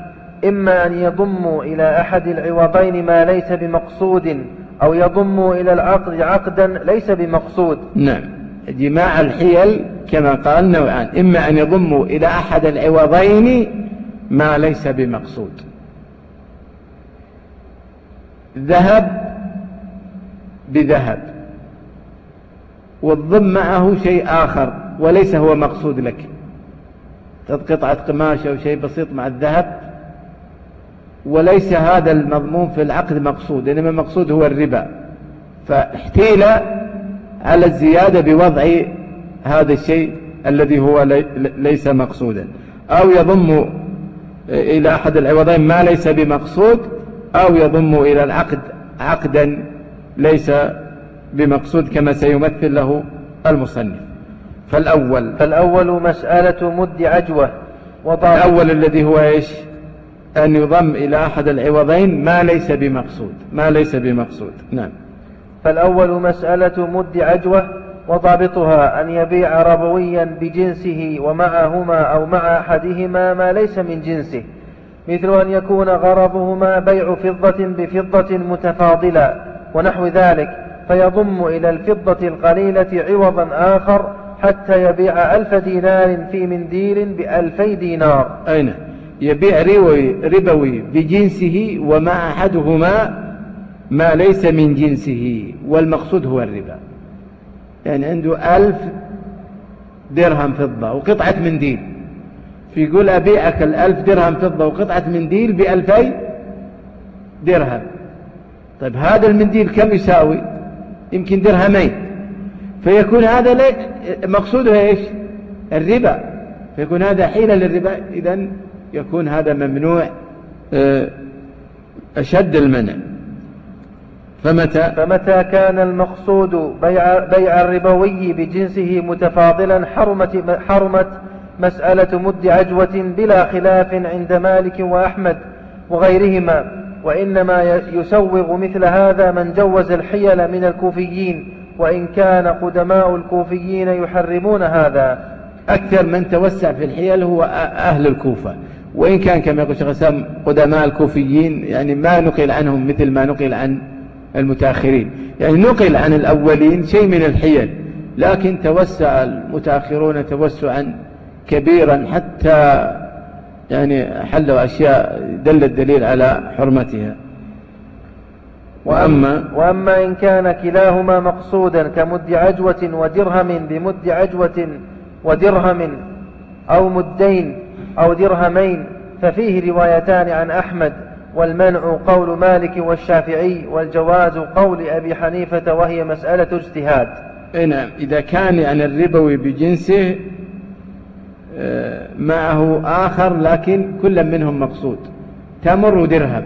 إما أن يضموا إلى أحد العوضين ما ليس بمقصود أو يضموا إلى العقد عقدا ليس بمقصود. نعم. جماع الحيل كما قال نوعان إما أن يضموا إلى أحد العوضين ما ليس بمقصود. ذهب بذهب. والضم معه شيء آخر وليس هو مقصود لك. قطعة قماش أو شيء بسيط مع الذهب وليس هذا المضمون في العقد مقصود إنما المقصود هو الربا. فاحتيل على الزيادة بوضع هذا الشيء الذي هو ليس مقصودا. أو يضم إلى أحد العوضين ما ليس بمقصود أو يضم إلى العقد عقدا ليس بمقصود كما سيمثل له المصنف. فالأول فالأول مسألة مد عجوة الأول الذي هو إيش؟ أن يضم إلى أحد العوضين ما ليس بمقصود ما ليس بمقصود. نعم. فالأول مسألة مد عجوة وضابطها أن يبيع ربويا بجنسه ومعهما أو مع أحدهما ما ليس من جنسه مثل أن يكون غرضهما بيع فضة بفضة متفاضلة ونحو ذلك فيضم إلى الفضة القليلة عوضا آخر حتى يبيع ألف دينار في منديل بألفي دينار. أين؟ يبيع ربوي, بجنسه ومع أحدهما ما ليس من جنسه والمقصود هو الربا. يعني عنده ألف درهم فضة وقطعة منديل فيقول أبيعك الألف درهم فضة وقطعة منديل بألفي درهم. طيب هذا المنديل كم يساوي؟ يمكن درهمين. فيكون هذا مقصوده إيش؟ الربا. فيكون هذا حيلة للربا. إذا يكون هذا ممنوع آه، أشد المنع. فمتى؟ فمتى كان المقصود بيع, بيع الربوي بجنسه متفاضلا حرمت, حرمت مسألة مد عجوة بلا خلاف عند مالك وأحمد وغيرهما وإنما يسوغ مثل هذا من جوز الحيل من الكوفيين وإن كان قدماء الكوفيين يحرمون هذا. أكثر من توسع في الحيل هو أهل الكوفة. وإن كان كما يقول شيخ قدماء الكوفيين يعني ما نقل عنهم مثل ما نقل عن المتأخرين. يعني نقل عن الأولين شيء من الحيل لكن توسع المتأخرون توسعا كبيرا حتى يعني حلوا أشياء دل الدليل على حرمتها. وأما, وأما إن كان كلاهما مقصودا كمد عجوة ودرهم بمد عجوة ودرهم أو مدين أو درهمين ففيه روايتان عن أحمد والمنع قول مالك والشافعي والجواز قول أبي حنيفة وهي مسألة اجتهاد. نعم. إذا كان يعني الربوي بجنسه آه، معه آخر لكن كل منهم مقصود. تمر ودرهم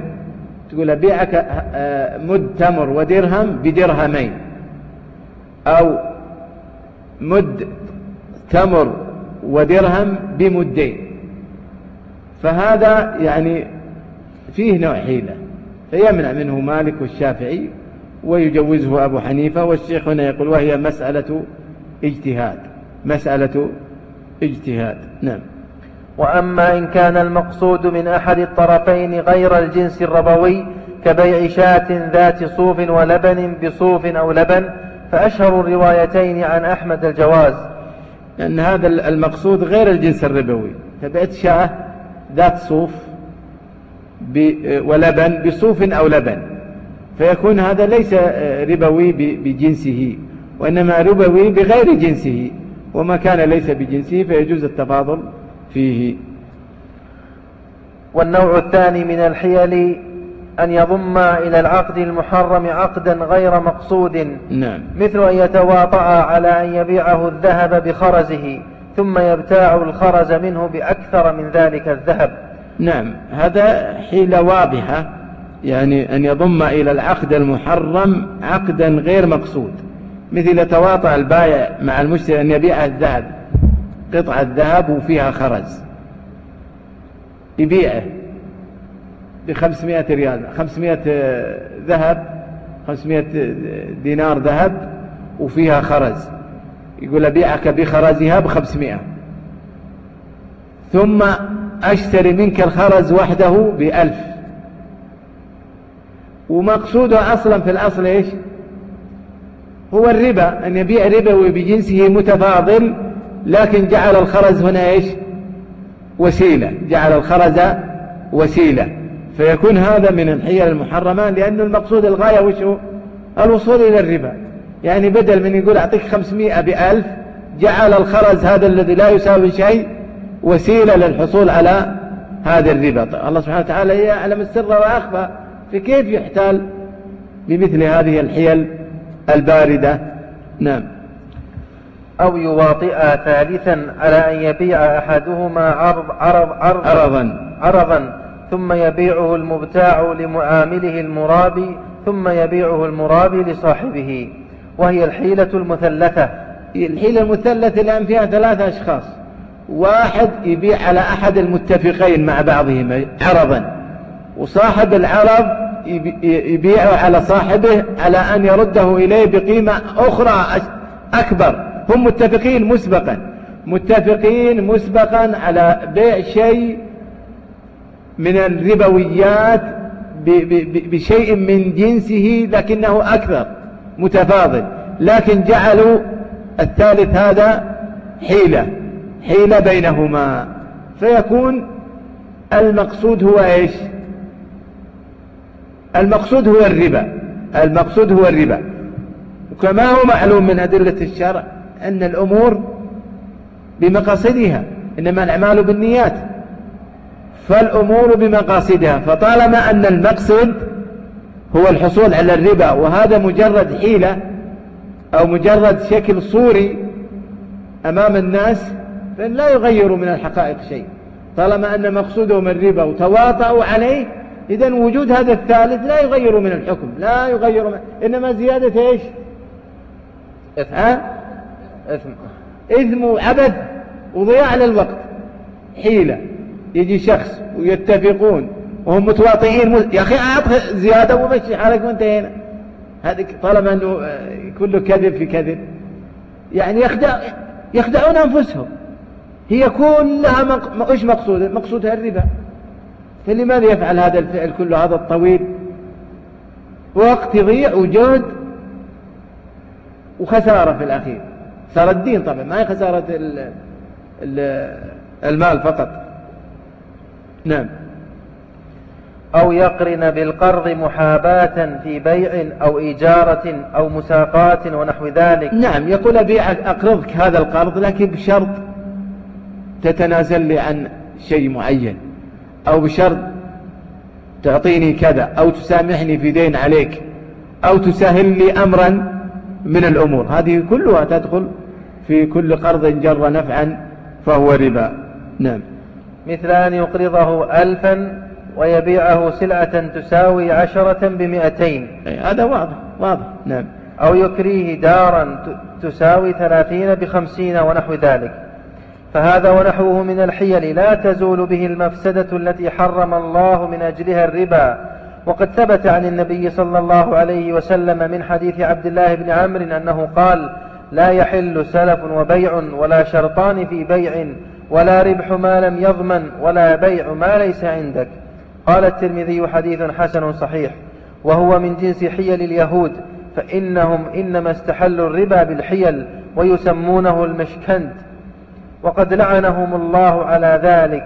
تقول أبيعك آه، مد تمر ودرهم بدرهمين. أو مد تمر ودرهم بمدين. فهذا يعني فيه نوع حيلة فيمنع منه مالك والشافعي ويجوزه أبو حنيفة والشيخ هنا يقول وهي مسألة اجتهاد مسألة اجتهاد. نعم. وأما إن كان المقصود من أحد الطرفين غير الجنس الربوي كبيع شاة ذات صوف ولبن بصوف أو لبن فأشهر الروايتين عن أحمد الجواز. لأن هذا المقصود غير الجنس الربوي فبيت شاة ذات صوف ولبن بصوف أو لبن. فيكون هذا ليس ربوي بجنسه وإنما ربوي بغير جنسه. وما كان ليس بجنسه فيجوز التفاضل فيه. والنوع الثاني من الحيل أن يضم إلى العقد المحرم عقدا غير مقصود. نعم. مثل أن يتواطأ على أن يبيعه الذهب بخرزه ثم يبتاع الخرز منه بأكثر من ذلك الذهب. نعم هذا حيلة واضحة يعني أن يضم إلى العقد المحرم عقدا غير مقصود مثل تواطأ البائع مع المشتري أن يبيع الذهب قطعة ذهب وفيها خرز يبيعه بخمسمائة ريال خمسمائة ذهب خمسمائة دينار ذهب وفيها خرز يقول أبيعك بخرزها بخمسمائة ثم أشتري منك الخرز وحده بألف. ومقصوده أصلا في الأصل إيش؟ هو الربا. أن يبيع ربوي بجنسه متفاضل لكن جعل الخرز هنا إيش؟ وسيلة. جعل الخرز وسيلة. فيكون هذا من الحيل المحرمة لأن المقصود الغاية وش هو؟ الوصول إلى الربا. يعني بدل من يقول أعطيك خمسمائة بألف جعل الخرز هذا الذي لا يساوي شيء وسيلة للحصول على هذا الربا. الله سبحانه وتعالى يعلم السر وأخفى فكيف يحتال بمثل هذه الحيل الباردة. نعم. أو يواطئ ثالثا على أن يبيع أحدهما عرض عرض عرض عرضا. عرضا ثم يبيعه المبتاع لمعامله المرابي ثم يبيعه المرابي لصاحبه. وهي الحيلة المثلثة. الحيلة المثلثة الآن فيها ثلاثة أشخاص. واحد يبيع على أحد المتفقين مع بعضهما عرضا وصاحب العرض يبيعه على صاحبه على أن يرده إليه بقيمة أخرى أكبر. هم متفقين مسبقا. متفقين مسبقا على بيع شيء من الربويات بشيء من جنسه لكنه أكثر متفاضل. لكن جعلوا الثالث هذا حيلة. حيلة بينهما فيكون المقصود هو إيش؟ المقصود هو الربا المقصود هو الربا. وكما هو معلوم من أدلة الشرع أن الأمور بمقاصدها إنما الأعمال بالنيات. فالأمور بمقاصدها فطالما أن المقصد هو الحصول على الربا وهذا مجرد حيلة أو مجرد شكل صوري أمام الناس فإن لا يغير من الحقائق شيء. طالما أن مقصودهم الربا وتواطؤوا عليه إذا وجود هذا الثالث لا يغير من الحكم لا يغير من إنما زيادة إيش؟ إثم. ها؟ إثم. إثم وعبث وضياع للوقت. حيلة. يجي شخص ويتفقون وهم متواطئين يا أخي أعطه زيادة ومشي حالك وانتهينا هذه طالما أنه آه، كله كذب في كذب. يعني يخدع يخدعون أنفسهم. هي كلها مق... إيش مقصودها مقصودها الربا. فلماذا يفعل هذا الفعل كله هذا الطويل؟ وقت يضيع وجهد وخسارة في الأخير. صار الدين طبعا ما هي خسارة المال فقط. نعم. أو يقرن بالقرض محاباة في بيع أو إيجارة أو مساقات ونحو ذلك. نعم يقول أبيع أقرضك هذا القرض لكن بشرط تتنازل لي عن شيء معين. أو بشرط تعطيني كذا أو تسامحني في دين عليك أو تسهل لي أمرا من الأمور. هذه كلها تدخل في كل قرض جر نفعا فهو ربا. نعم. مثل أن يقرضه ألفا ويبيعه سلعة تساوي عشرة بمئتين. هذا واضح واضح. نعم. أو يكريه دارا تساوي ثلاثين بخمسين ونحو ذلك. فهذا ونحوه من الحيل لا تزول به المفسدة التي حرم الله من أجلها الربا. وقد ثبت عن النبي صلى الله عليه وسلم من حديث عبد الله بن عمرو أنه قال لا يحل سلف وبيع ولا شرطان في بيع ولا ربح ما لم يضمن ولا بيع ما ليس عندك قال الترمذي حديث حسن صحيح. وهو من جنس حيل اليهود فإنهم إنما استحلوا الربا بالحيل ويسمونه المشكند وقد لعنهم الله على ذلك.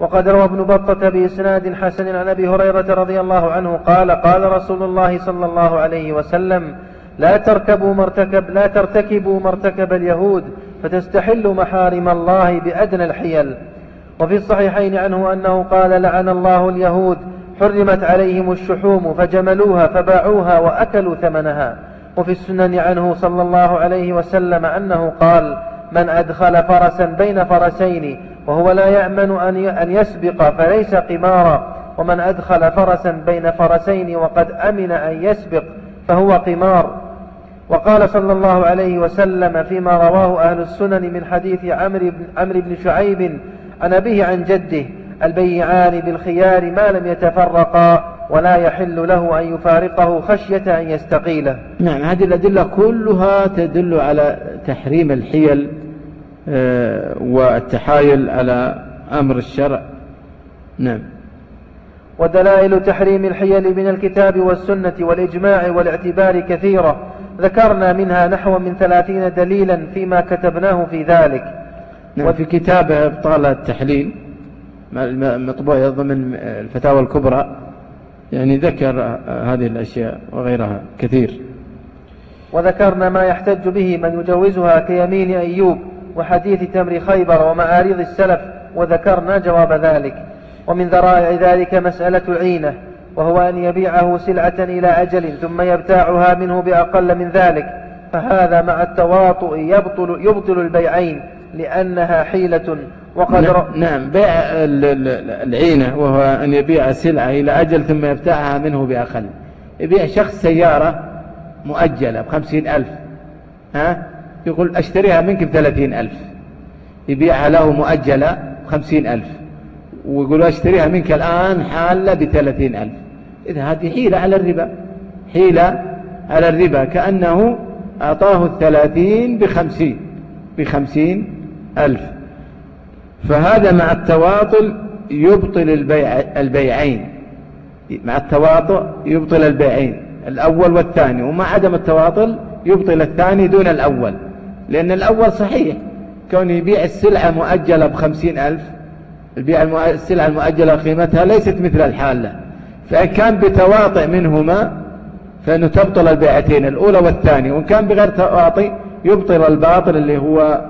وقد روى ابن بطة بإسناد حسن عن أبي هريرة رضي الله عنه قال قال رسول الله صلى الله عليه وسلم لا تركبوا مرتكب لا ترتكبوا مرتكب اليهود فتستحلوا محارم الله بأدنى الحيل. وفي الصحيحين عنه أنه قال لعن الله اليهود حرمت عليهم الشحوم فجملوها فباعوها وأكلوا ثمنها. وفي السنن عنه صلى الله عليه وسلم أنه قال من أدخل فرسا بين فرسين وهو لا يأمن أن يسبق فليس قمارا. ومن أدخل فرسا بين فرسين وقد أمن أن يسبق فهو قمار. وقال صلى الله عليه وسلم فيما رواه أهل السنن من حديث عمرو بن, بن شعيب عن أبيه عن جده البيعان بالخيار ما لم يتفرقا ولا يحل له أن يفارقه خشية أن يستقيله. نعم هذه الأدلة كلها تدل على تحريم الحيل والتحايل على أمر الشرع. نعم. ودلائل تحريم الحيل من الكتاب والسنة والإجماع والاعتبار كثيرة. ذكرنا منها نحو من ثلاثين دليلا فيما كتبناه في ذلك. نعم وفي كتاب إبطال التحليل مطبوع ضمن الفتاوى الكبرى يعني ذكر هذه الأشياء وغيرها كثير. وذكرنا ما يحتج به من يجوزها كيمين أيوب وحديث تمر خيبر ومعارض السلف وذكرنا جواب ذلك. ومن ذرائع ذلك مسألة العينة وهو أن يبيعه سلعة إلى أجل ثم يبتاعها منه بأقل من ذلك. فهذا مع التواطؤ يبطل, يبطل البيعين لأنها حيلة وقد نعم, نعم بيع العينة وهو أن يبيع سلعة إلى أجل ثم يبتاعها منه بأقل. يبيع شخص سيارة مؤجلة بخمسين ألف ها؟ يقول أشتريها منك بثلاثين ألف. يبيعها له مؤجلة بخمسين ألف. ويقول أشتريها منك الآن حالة بثلاثين ألف. إذا هذه حيلة على الربا. حيلة على الربا. كأنه أعطاه الثلاثين بخمسين بخمسين ألف. فهذا مع التواطل يبطل البيع البيعين. مع التواطؤ يبطل البيعين الأول والثاني. ومع عدم التواطل يبطل الثاني دون الأول. لأن الأول صحيح. كون يبيع السلعة مؤجلة بخمسين ألف البيع السلعة المؤجلة قيمتها ليست مثل الحالة. فإن كان بتواطئ منهما فإنه تبطل البيعتين الأولى والثانية. وإن كان بغير تواطئ يبطل الباطل اللي هو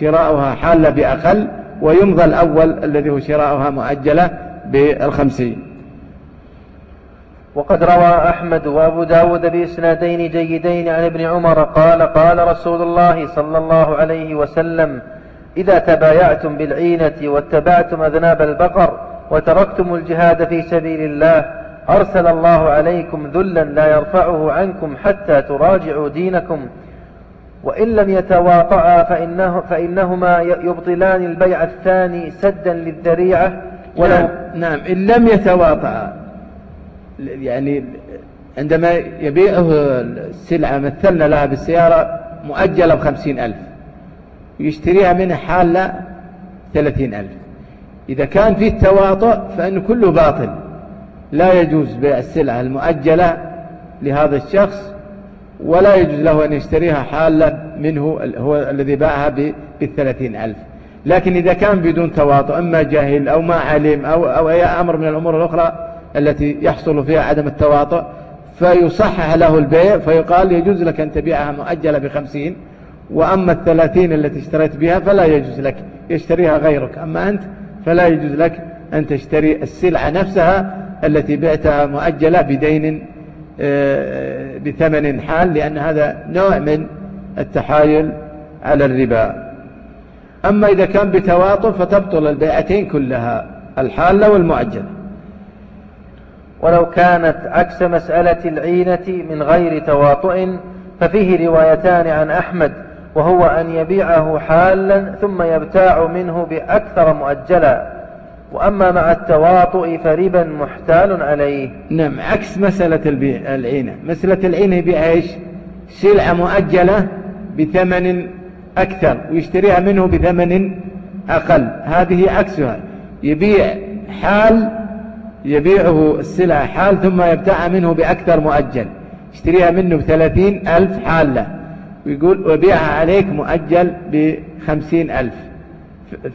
شراؤها حالة بأقل ويمضى الأول الذي هو شراؤها مؤجلة بالخمسين. وقد روى أحمد وأبو داود بإسنادين جيدين عن ابن عمر قال قال رسول الله صلى الله عليه وسلم إذا تبايعتم بالعينة واتبعتم أذناب البقر وتركتم الجهاد في سبيل الله أرسل الله عليكم ذلا لا يرفعه عنكم حتى تراجعوا دينكم وإن لم يتواطعا فإنه فإنهما يبطلان البيع الثاني سدا للذريعة. ولو نعم, نعم إن لم يتواطعا. يعني عندما يبيعه السلعة مثلنا لها بالسيارة مؤجلة بخمسين ألف ويشتريها منه حالة ثلاثين ألف. إذا كان فيه التواطؤ فإنه كله باطل. لا يجوز بيع السلعة المؤجلة لهذا الشخص ولا يجوز له أن يشتريها حالة منه هو الذي باعها بالثلاثين ألف. لكن إذا كان بدون تواطؤ إما جاهل أو ما علم أو, أو أي أمر من الأمور الأخرى التي يحصل فيها عدم التواطؤ فيصحح له البيع فيقال يجوز لك أن تبيعها مؤجلة بخمسين وأما الثلاثين التي اشتريت بها فلا يجوز لك يشتريها غيرك. أما أنت فلا يجوز لك أن تشتري السلعة نفسها التي بعتها مؤجلة بدين آه، بثمن حال لأن هذا نوع من التحايل على الربا. أما إذا كان بتواطؤ فتبطل البيعتين كلها الحالة والمؤجلة. ولو كانت عكس مسألة العينة من غير تواطؤ ففيه روايتان عن أحمد وهو أن يبيعه حالا ثم يبتاع منه بأكثر مؤجلا. وأما مع التواطؤ فربا محتال عليه. نعم عكس مسألة البيع العينة. مسألة العينة يبيع إيش؟ سلعة مؤجلة بثمن أكثر ويشتريها منه بثمن أقل. هذه عكسها. يبيع حال يبيعه السلعة حال ثم يبتاع منه بأكثر مؤجل. يشتريها منه بثلاثين ألف حالة. ويقول وبيعها عليك مؤجل بخمسين ألف.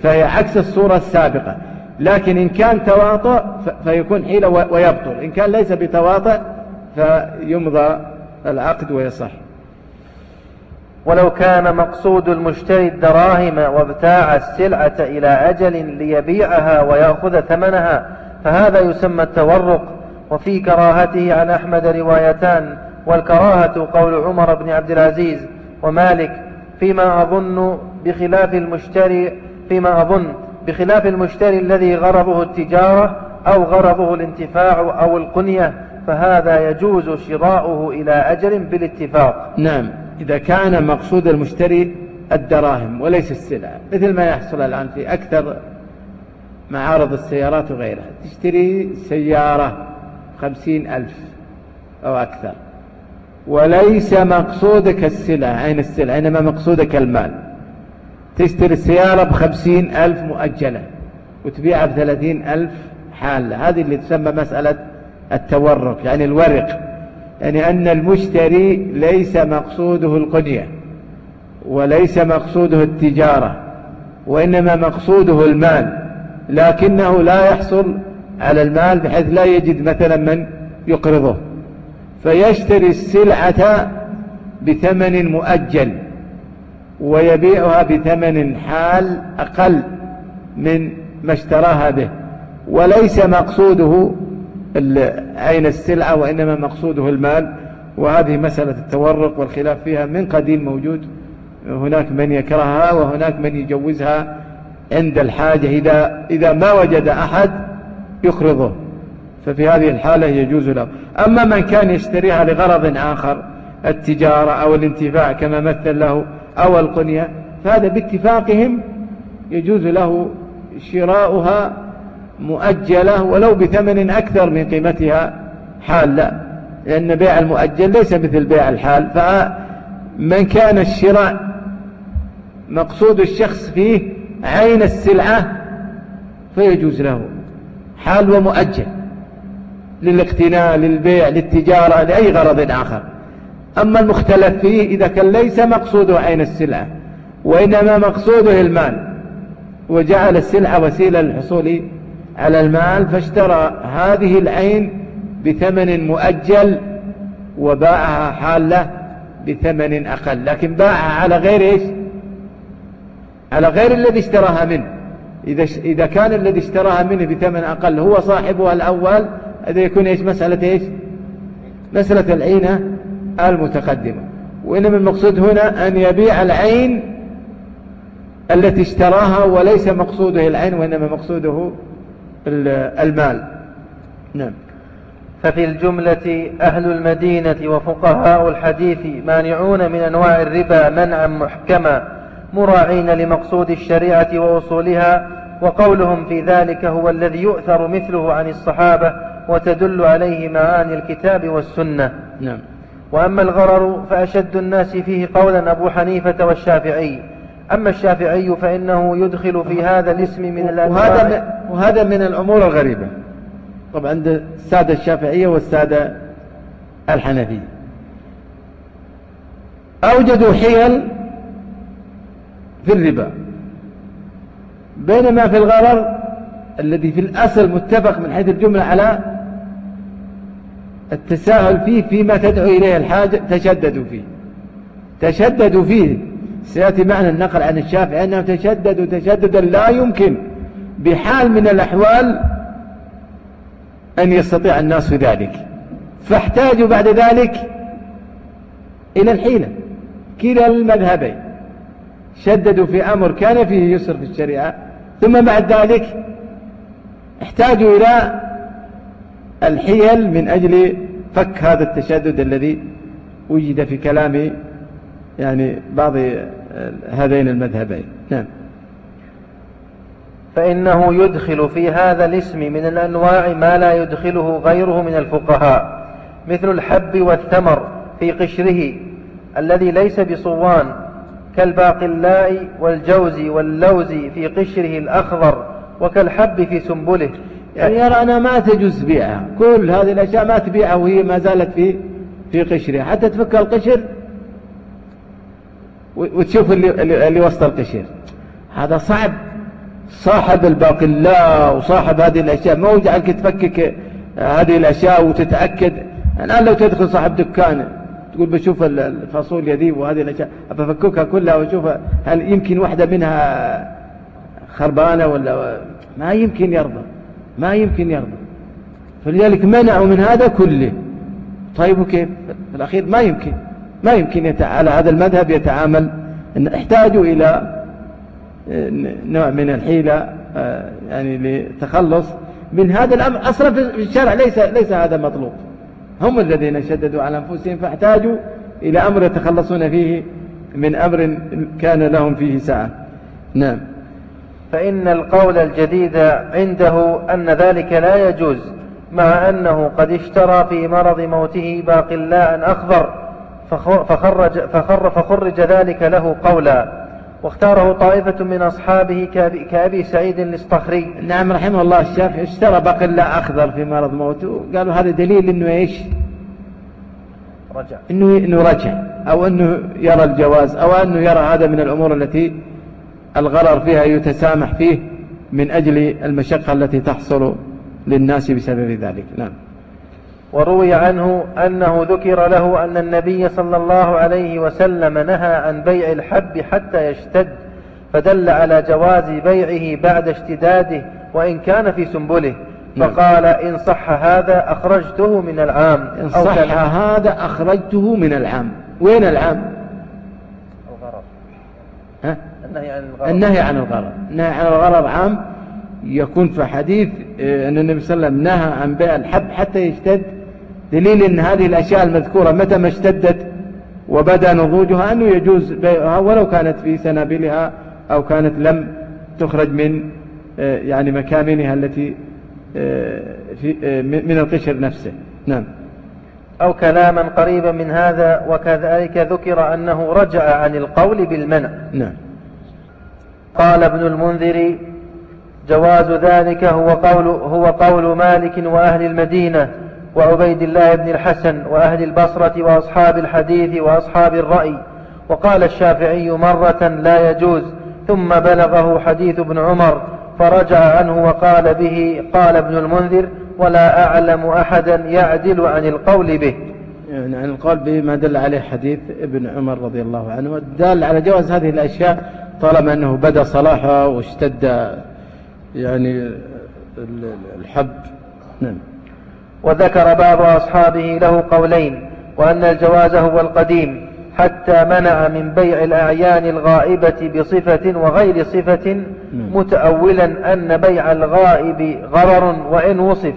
فهي عكس الصورة السابقة. لكن إن كان تواطؤ فيكون حيلة ويبطل. إن كان ليس بتواطؤ فيمضى العقد ويصح. ولو كان مقصود المشتري الدراهم وابتاع السلعة إلى أجل ليبيعها ويأخذ ثمنها فهذا يسمى التورق وفي كراهته عن أحمد روايتان والكراهة قول عمر بن عبد العزيز ومالك فيما أظن بخلاف المشتري فيما أظن بخلاف المشتري الذي غرضه التجارة أو غرضه الانتفاع أو القنية فهذا يجوز شراؤه إلى أجل بالاتفاق. نعم إذا كان مقصود المشتري الدراهم وليس السلع مثل ما يحصل الآن في أكثر معارض السيارات وغيرها. تشتري سيارة خمسين ألف أو أكثر. وليس مقصودك السلع. عين السلع؟ إنما مقصودك المال. تشتري السيارة بخمسين ألف مؤجلة وتبيعها بثلاثين ألف حالة. هذه اللي تسمى مسألة التورق يعني الورق. يعني أن المشتري ليس مقصوده القنية وليس مقصوده التجارة وإنما مقصوده المال. لكنه لا يحصل على المال بحيث لا يجد مثلا من يقرضه. فيشتري السلعة بثمن مؤجل ويبيعها بثمن حال أقل من ما اشتراها به. وليس مقصوده عين السلعة وإنما مقصوده المال. وهذه مسألة التورق والخلاف فيها من قديم موجود. هناك من يكرهها وهناك من يجوزها. عند الحاجة إذا, إذا ما وجد أحد يقرضه ففي هذه الحالة يجوز له. أما من كان يشتريها لغرض آخر التجارة أو الانتفاع كما مثل له أو القنية فهذا باتفاقهم يجوز له شراؤها مؤجلة ولو بثمن أكثر من قيمتها حال لا. لأن بيع المؤجل ليس مثل بيع الحال. فمن كان الشراء مقصود الشخص فيه عين السلعة فيجوز له. حال ومؤجل للاقتناء للبيع للتجارة لأي غرض آخر. أما المختلف فيه إذا كان ليس مقصوده عين السلعة وإنما مقصوده المال وجعل السلعة وسيلة للحصول على المال فاشترى هذه العين بثمن مؤجل وباعها حالة بثمن أقل. لكن باعها على غير إيش؟ على غير الذي اشتراها منه. إذا, إذا كان الذي اشتراها منه بثمن أقل هو صاحبها الأول هذا يكون إيش؟ مسألة إيش؟ مسألة العينة المتقدمة. وإنما المقصود هنا أن يبيع العين التي اشتراها وليس مقصوده العين وإنما مقصوده المال. نعم. ففي الجملة أهل المدينة وفقهاء الحديث مانعون من أنواع الربا منعا محكما. مراعين لمقصود الشريعة وأصولها وقولهم في ذلك هو الذي يؤثر مثله عن الصحابة وتدل عليه معاني الكتاب والسنة. نعم. وأما الغرر فأشد الناس فيه قولا أبو حنيفة والشافعي. أما الشافعي فإنه يدخل في هذا الاسم من الأنواع. وهذا, وهذا من الأمور الغريبة. طبعا عند السادة الشافعية والسادة الحنفية. أوجدوا حيل في الربا. بينما في الغرر الذي في الأصل متفق من حيث الجملة على التساهل فيه فيما تدعو إليه الحاجة تشددوا فيه. تشددوا فيه. سيأتي معنى النقل عن الشافعي أنهم تشددوا تشددا لا يمكن بحال من الأحوال أن يستطيع الناس ذلك. فاحتاجوا بعد ذلك إلى الحيلة. كلا المذهبين. شددوا في أمر كان فيه يسر في الشريعة ثم بعد ذلك احتاجوا إلى الحيل من أجل فك هذا التشدد الذي وجد في كلام يعني بعض هذين المذهبين. نعم. فإنه يدخل في هذا الاسم من الأنواع ما لا يدخله غيره من الفقهاء مثل الحب والثمر في قشره الذي ليس بصوان كالباقلاء والجوز واللوز في قشره الأخضر وكالحب في سنبله. يعني يرى أنا ما تجوز بيعها. كل هذه الأشياء ما تبيعها وهي ما زالت في في قشرها. حتى تفك القشر وتشوف اللي, اللي وسط القشر. هذا صعب. صاحب الباقلاء وصاحب هذه الأشياء ما وجعلك تفكك هذه الأشياء وتتأكد. الآن لو تدخل صاحب دكان تقول بشوف الفاصوليا ذي وهذه الأشياء. بفككها كلها وأشوف هل يمكن واحدة منها خربانة ولا ما يمكن يرضى. ما يمكن يرضى. فلذلك منعوا من هذا كله. طيب وكيف في الأخير ما يمكن. ما يمكن على هذا المذهب يتعامل. إن احتاجوا إلى نوع من الحيلة آه، يعني لتخلص من هذا الأمر. أصلا في الشارع ليس, ليس هذا مطلوب. هم الذين شددوا على أنفسهم فاحتاجوا إلى أمر يتخلصون فيه من أمر كان لهم فيه ساعة. نعم. فإن القول الجديد عنده أن ذلك لا يجوز مع أنه قد اشترى في مرض موته باقلاء أخضر فخرج, فخر فخرج ذلك له قولا. واختاره طائفة من أصحابه كأبي سعيد الإصطخري. نعم رحمه الله الشافعي. اشترى باقلاء أخضر في مرض موته؟ قالوا هذا دليل أنه إيش؟ رجع. أنه, إنه رجع. أو أنه يرى الجواز أو أنه يرى هذا من الأمور التي الغرر فيها يتسامح فيه من أجل المشقة التي تحصل للناس بسبب ذلك. نعم. وروي عنه أنه ذكر له أن النبي صلى الله عليه وسلم نهى عن بيع الحب حتى يشتد فدل على جواز بيعه بعد اشتداده وإن كان في سنبله. نعم. فقال إن صح هذا أخرجته من العام إن صح هذا أخرجته من العام. وين العام؟ الغرر. ها؟ النهي عن الغرر. النهي عن الغرر. النهي عن الغرر عام يكون في حديث آه، أن النبي صلى الله عليه وسلم نهى عن بيع الحب حتى يشتد دليل أن هذه الأشياء المذكورة متى ما اشتدت وبدأ نضوجها أنه يجوز بيعها ولو كانت في سنابلها أو كانت لم تخرج من آه، يعني مكامنها التي آه، في من القشر نفسه. نعم. أو كلاما قريبا من هذا وكذلك ذكر أنه رجع عن القول بالمنع. نعم. قال ابن المنذر جواز ذلك هو قول, هو قول مالك وأهل المدينة. وعبيد الله بن الحسن وأهل البصرة وأصحاب الحديث وأصحاب الرأي. وقال الشافعي مرة لا يجوز ثم بلغه حديث ابن عمر فرجع عنه وقال به قال ابن المنذر ولا أعلم أحدا يعدل عن القول به. يعني عن القول به ما دل عليه حديث ابن عمر رضي الله عنه والدال على جواز هذه الأشياء طالما أنه بدا صلاحها واشتد يعني الحب. نعم. وذكر بعض أصحابه له قولين وأن الجواز هو القديم حتى منع من بيع الأعيان الغائبة بصفة وغير صفة نعم. متأولا أن بيع الغائب غرر وإن وصف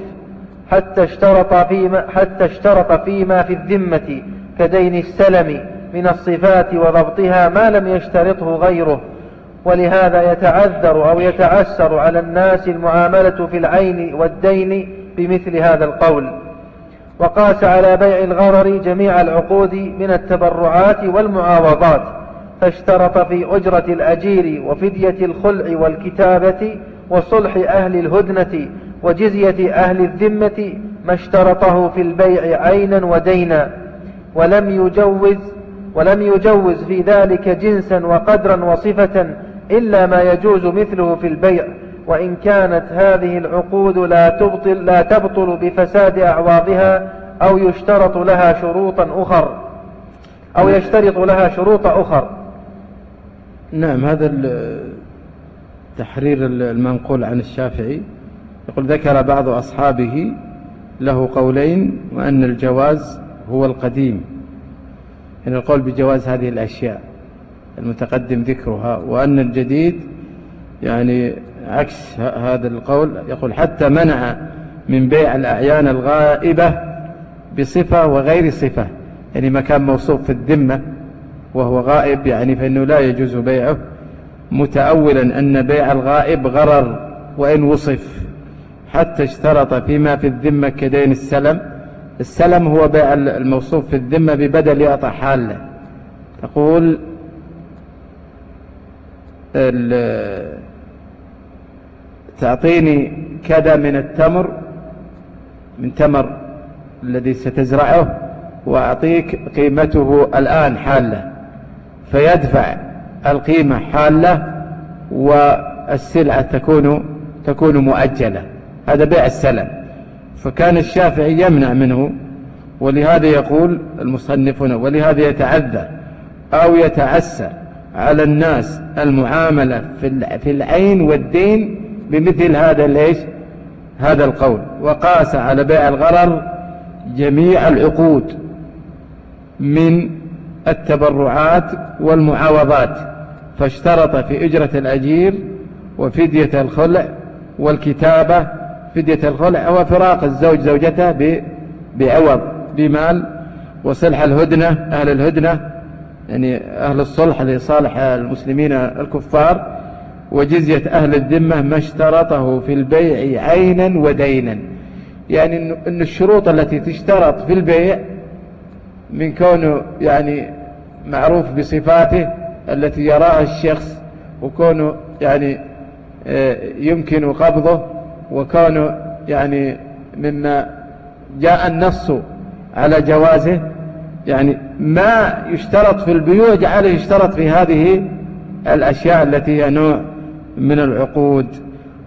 حتى اشترط فيما, حتى اشترط فيما في الذمة كدين السلم من الصفات وضبطها ما لم يشترطه غيره ولهذا يتعذر أو يتعسر على الناس المعاملة في العين والدين بمثل هذا القول. وقاس على بيع الغرر جميع العقود من التبرعات والمعاوضات فاشترط في أجرة الأجير وفدية الخلع والكتابة وصلح أهل الهدنة وجزية أهل الذمة ما اشترطه في البيع عينا ودينا. ولم يجوز ولم يجوز في ذلك جنسا وقدرا وصفة إلا ما يجوز مثله في البيع. وإن كانت هذه العقود لا تبطل, لا تبطل بفساد أعواضها أو يشترط لها شروطا أخر أو يشترط لها شروط أخر. نعم هذا تحرير المنقول عن الشافعي. يقول ذكر بعض أصحابه له قولين وأن الجواز هو القديم. يعني القول بجواز هذه الأشياء المتقدم ذكرها وأن الجديد يعني عكس هذا القول. يقول حتى منع من بيع الأعيان الغائبة بصفة وغير صفة يعني مكان موصوف في الذمة وهو غائب يعني فإنه لا يجوز بيعه. متأولا أن بيع الغائب غرر وإن وصف حتى اشترط فيما في الذمة كدين السلم. السلم هو بيع الموصوف في الذمة ببدل يعطى حاله. تقول تعطيني كذا من التمر من تمر الذي ستزرعه وأعطيك قيمته الآن حالة. فيدفع القيمة حالة والسلعة تكون تكون مؤجلة. هذا بيع السلم فكان الشافعي يمنع منه ولهذا يقول المصنفون ولهذا يتعذر أو يتعسر على الناس المعاملة في العين والدين بمثل هذا ليش هذا القول. وقاس على بيع الغرر جميع العقود من التبرعات والمعاوضات. فاشترط في أجرة الأجير وفدية الخلع والكتابة فدية الخلع وفراق الزوج زوجته بعوض بمال وصلح الهدنة أهل الهدنة يعني أهل الصلح لصالح المسلمين الكفار. وجزية أهل الذمة ما اشترطه في البيع عينا ودينا. يعني أن الشروط التي تشترط في البيع من كونه يعني معروف بصفاته التي يراها الشخص وكونه يعني آه، يمكن قبضه وكونه يعني مما جاء النص على جوازه. يعني ما يشترط في البيوع جعله يشترط في هذه الأشياء التي هي نوع من العقود.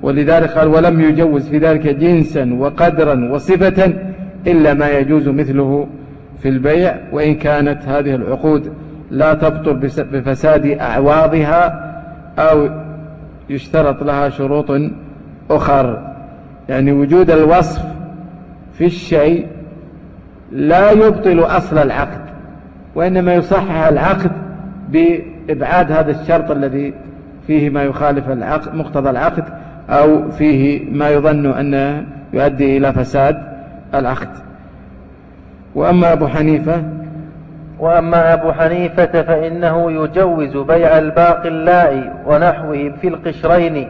ولذلك قال ولم يجوز في ذلك جنسا وقدرا وصفة إلا ما يجوز مثله في البيع وإن كانت هذه العقود لا تبطل بفساد أعواضها أو يشترط لها شروط أخر. يعني وجود الوصف في الشيء لا يبطل أصل العقد وإنما يصحح العقد بإبعاد هذا الشرط الذي فيه ما يخالف العقد مقتضى العقد أو فيه ما يظن أنه يؤدي إلى فساد العقد. وأما أبو حنيفة وأما أبو حنيفة فإنه يجوز بيع الباقي اللاء ونحوه في القشرين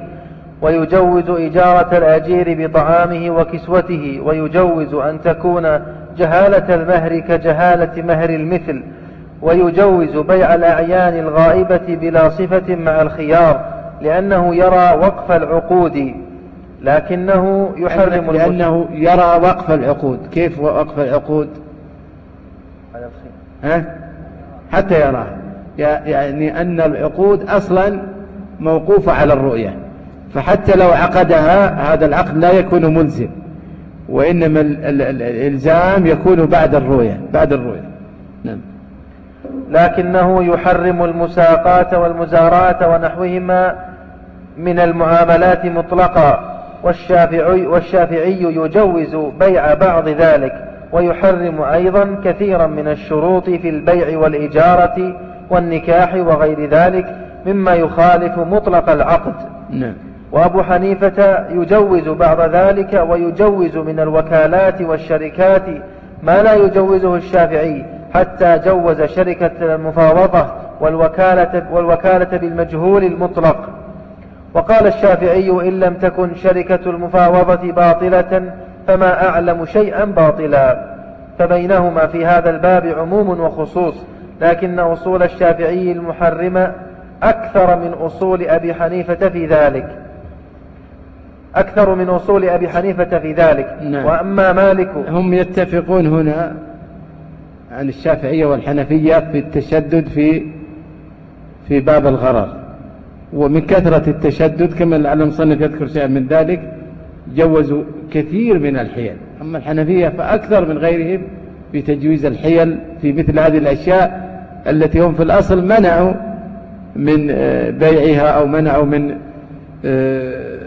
ويجوز إجارة الأجير بطعامه وكسوته ويجوز أن تكون جهالة المهر كجهالة مهر المثل ويجوز بيع الأعيان الغائبة بلا صفة مع الخيار لأنه يرى وقف العقود لكنه يحرم لأنه يرى وقف العقود. كيف وقف العقود؟ ها؟ حتى يراه. يعني أن العقود أصلا موقوفة على الرؤية. فحتى لو عقدها هذا العقد لا يكون ملزم وإنما الإلزام يكون بعد الرؤية بعد الرؤية. لكنه يحرم المساقات والمزارات ونحوهما من المعاملات مطلقا والشافعي, والشافعي يجوز بيع بعض ذلك ويحرم أيضا كثيرا من الشروط في البيع والإجارة والنكاح وغير ذلك مما يخالف مطلق العقد. نعم. وأبو حنيفة يجوز بعض ذلك ويجوز من الوكالات والشركات ما لا يجوزه الشافعي حتى جوز شركة المفاوضة والوكالة, والوكالة بالمجهول المطلق. وقال الشافعي إن لم تكن شركة المفاوضة باطلة فما أعلم شيئا باطلا. فبينهما في هذا الباب عموم وخصوص لكن أصول الشافعي المحرمة أكثر من أصول أبي حنيفة في ذلك. أكثر من أصول أبي حنيفة في ذلك. نعم. وأما مالك هم يتفقون هنا عن الشافعية والحنفية في التشدد في في باب الغرر. ومن كثرة التشدد كما لعل المصنف يذكر شيئا من ذلك جوزوا كثير من الحيل. أما الحنفية فأكثر من غيرهم في تجويز الحيل في مثل هذه الأشياء التي هم في الأصل منعوا من آه، بيعها أو منعوا من آه،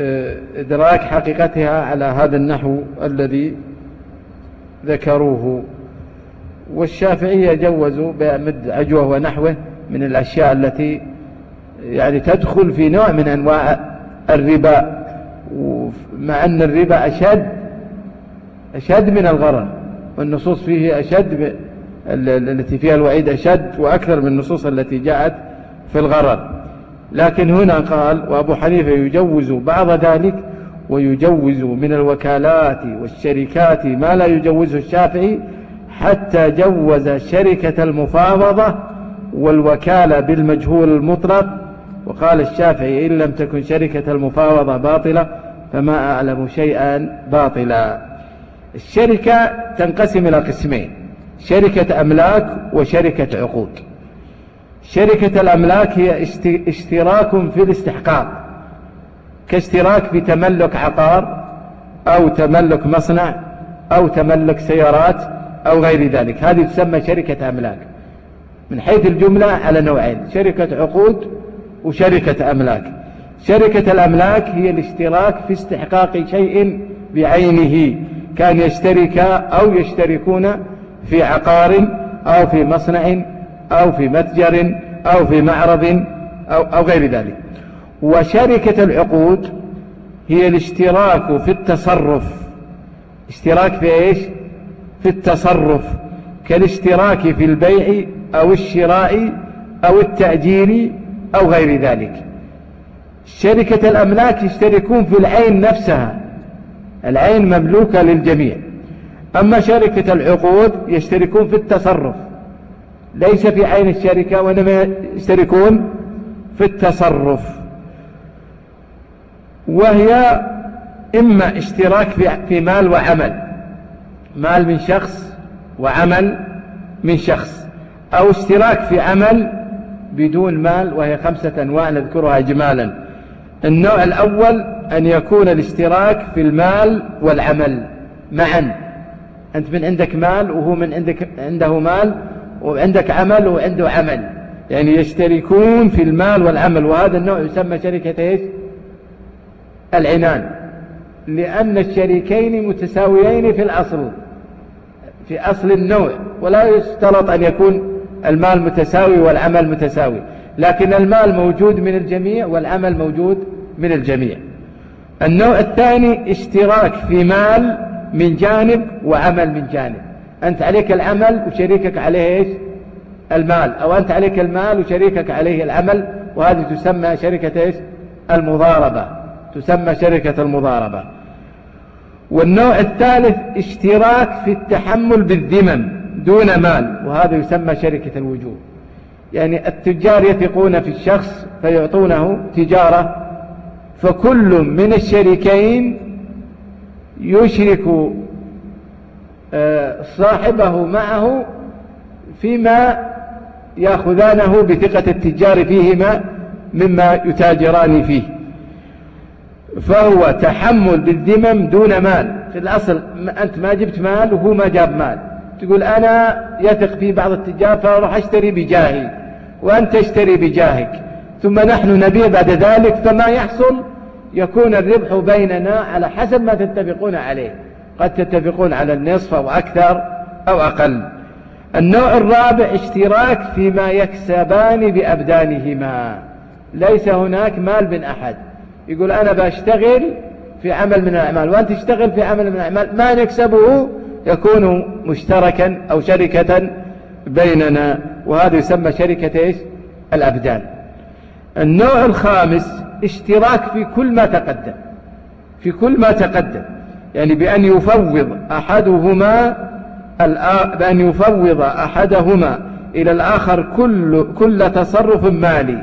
آه، إدراك حقيقتها على هذا النحو الذي ذكروه. والشافعية جوزوا بمد عجوة ونحوه من الأشياء التي يعني تدخل في نوع من أنواع الربا مع أن الربا أشد أشد من الغرر والنصوص فيه أشد التي فيها الوعيد أشد وأكثر من النصوص التي جاءت في الغرر. لكن هنا قال وأبو حنيفة يجوز بعض ذلك ويجوز من الوكالات والشركات ما لا يجوزه الشافعي حتى جوز شركة المفاوضة والوكالة بالمجهول المطلق. وقال الشافعي إن لم تكن شركة المفاوضة باطلة فما أعلم شيئا باطلا. الشركة تنقسم إلى قسمين شركة أملاك وشركة عقود. شركة الأملاك هي اشتراك في الاستحقاق. كاشتراك في تملك عقار أو تملك مصنع أو تملك سيارات أو غير ذلك. هذه تسمى شركة أملاك. من حيث الجملة على نوعين شركة عقود وشركة أملاك. شركة الأملاك هي الاشتراك في استحقاق شيء بعينه كان يشترك أو يشتركون في عقار أو في مصنع أو في متجر أو في معرض أو, أو غير ذلك. وشركة العقود هي الاشتراك في التصرف. اشتراك في إيش؟ في التصرف كالاشتراك في البيع أو الشراء أو التأجير أو غير ذلك. شركة الأملاك يشتركون في العين نفسها العين مملوكة للجميع. أما شركة العقود يشتركون في التصرف ليس في عين الشركة وإنما يشتركون في التصرف. وهي إما اشتراك في مال وعمل. مال من شخص وعمل من شخص. أو اشتراك في عمل بدون مال وهي خمسة أنواع نذكرها إجمالا. النوع الأول أن يكون الاشتراك في المال والعمل معا. أنت من عندك مال وهو من عندك عنده مال وعندك عمل وعنده عمل. يعني يشتركون في المال والعمل. وهذا النوع يسمى شركة إيش؟ العنان لأن الشريكين متساويين في الأصل في أصل النوع ولا يشترط أن يكون المال متساوي والعمل متساوي لكن المال موجود من الجميع والعمل موجود من الجميع. النوع الثاني اشتراك في مال من جانب وعمل من جانب. أنت عليك العمل وشريكك عليه إيش؟ المال. أو أنت عليك المال وشريكك عليه العمل وهذه تسمى شركة إيش؟ المضاربة. تسمى شركة المضاربة. والنوع الثالث اشتراك في التحمل بالذمم دون مال وهذا يسمى شركة الوجوه. يعني التجار يثقون في الشخص فيعطونه تجارة فكل من الشريكين يشرك آه، صاحبه معه فيما يأخذانه بثقة التجار فيهما مما يتاجران فيه. فهو تحمل بالذمم دون مال. في الأصل أنت ما جبت مال وهو ما جاب مال. تقول أنا يثق في بعض التجار فأروح أشتري بجاهي وأنت تشتري بجاهك. ثم نحن نبيع بعد ذلك فما يحصل؟ يكون الربح بيننا على حسب ما تتفقون عليه. قد تتفقون على النصف أو أكثر أو أقل. النوع الرابع اشتراك فيما يكسبان بأبدانهما. ليس هناك مال من أحد. يقول أنا بشتغل في عمل من الأعمال وأنت تشتغل في عمل من الأعمال. ما نكسبه يكون مشتركا أو شركة بيننا وهذا يسمى شركة إيش؟ الأبدان. النوع الخامس اشتراك في كل ما تقدم. في كل ما تقدم. يعني بأن يفوض أحدهما بأن يفوض أحدهما إلى الآخر كل, كل تصرف مالي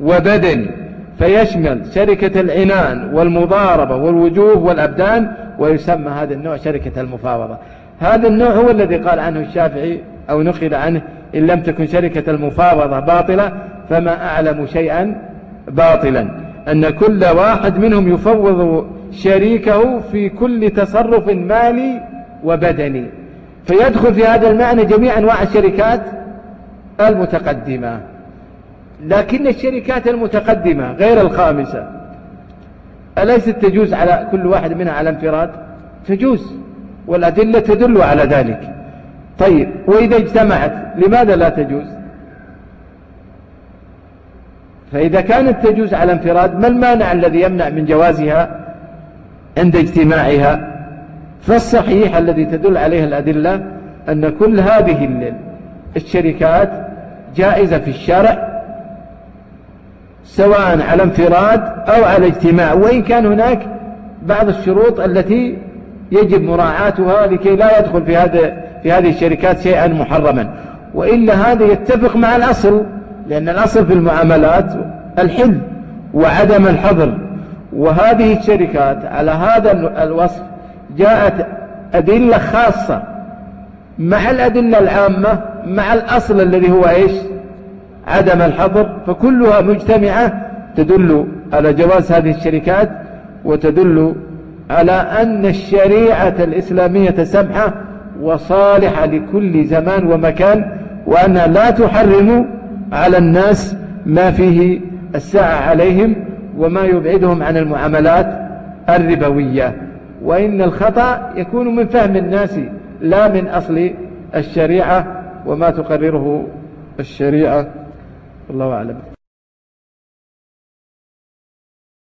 وبدني. فيشمل شركة العنان والمضاربة والوجوه والأبدان ويسمى هذا النوع شركة المفاوضة. هذا النوع هو الذي قال عنه الشافعي أو نقل عنه إن لم تكن شركة المفاوضة باطلة فما أعلم شيئا باطلا. أن كل واحد منهم يفوض شريكه في كل تصرف مالي وبدني. فيدخل في هذا المعنى جميع أنواع الشركات المتقدمة. لكن الشركات المتقدمة غير الخامسة أليست تجوز على كل واحد منها على انفراد؟ تجوز والأدلة تدل على ذلك. طيب وإذا اجتمعت لماذا لا تجوز؟ فإذا كانت تجوز على انفراد ما المانع الذي يمنع من جوازها عند اجتماعها؟ فالصحيح الذي تدل عليه الأدلة أن كل هذه الشركات جائزة في الشرع سواء على انفراد أو على اجتماع وإن كان هناك بعض الشروط التي يجب مراعاتها لكي لا يدخل في هذا في هذه الشركات شيئا محرما. وإلا هذا يتفق مع الأصل لأن الأصل في المعاملات الحل وعدم الحظر. وهذه الشركات على هذا الوصف جاءت أدلة خاصة مع الأدلة العامة مع الأصل الذي هو إيش؟ عدم الحظر فكلها مجتمعة تدل على جواز هذه الشركات وتدل على أن الشريعة الإسلامية سمحة وصالحة لكل زمان ومكان وأنها لا تحرم على الناس ما فيه الساعة عليهم وما يبعدهم عن المعاملات الربوية. وإن الخطأ يكون من فهم الناس لا من أصل الشريعة وما تقرره الشريعة. الله أعلم.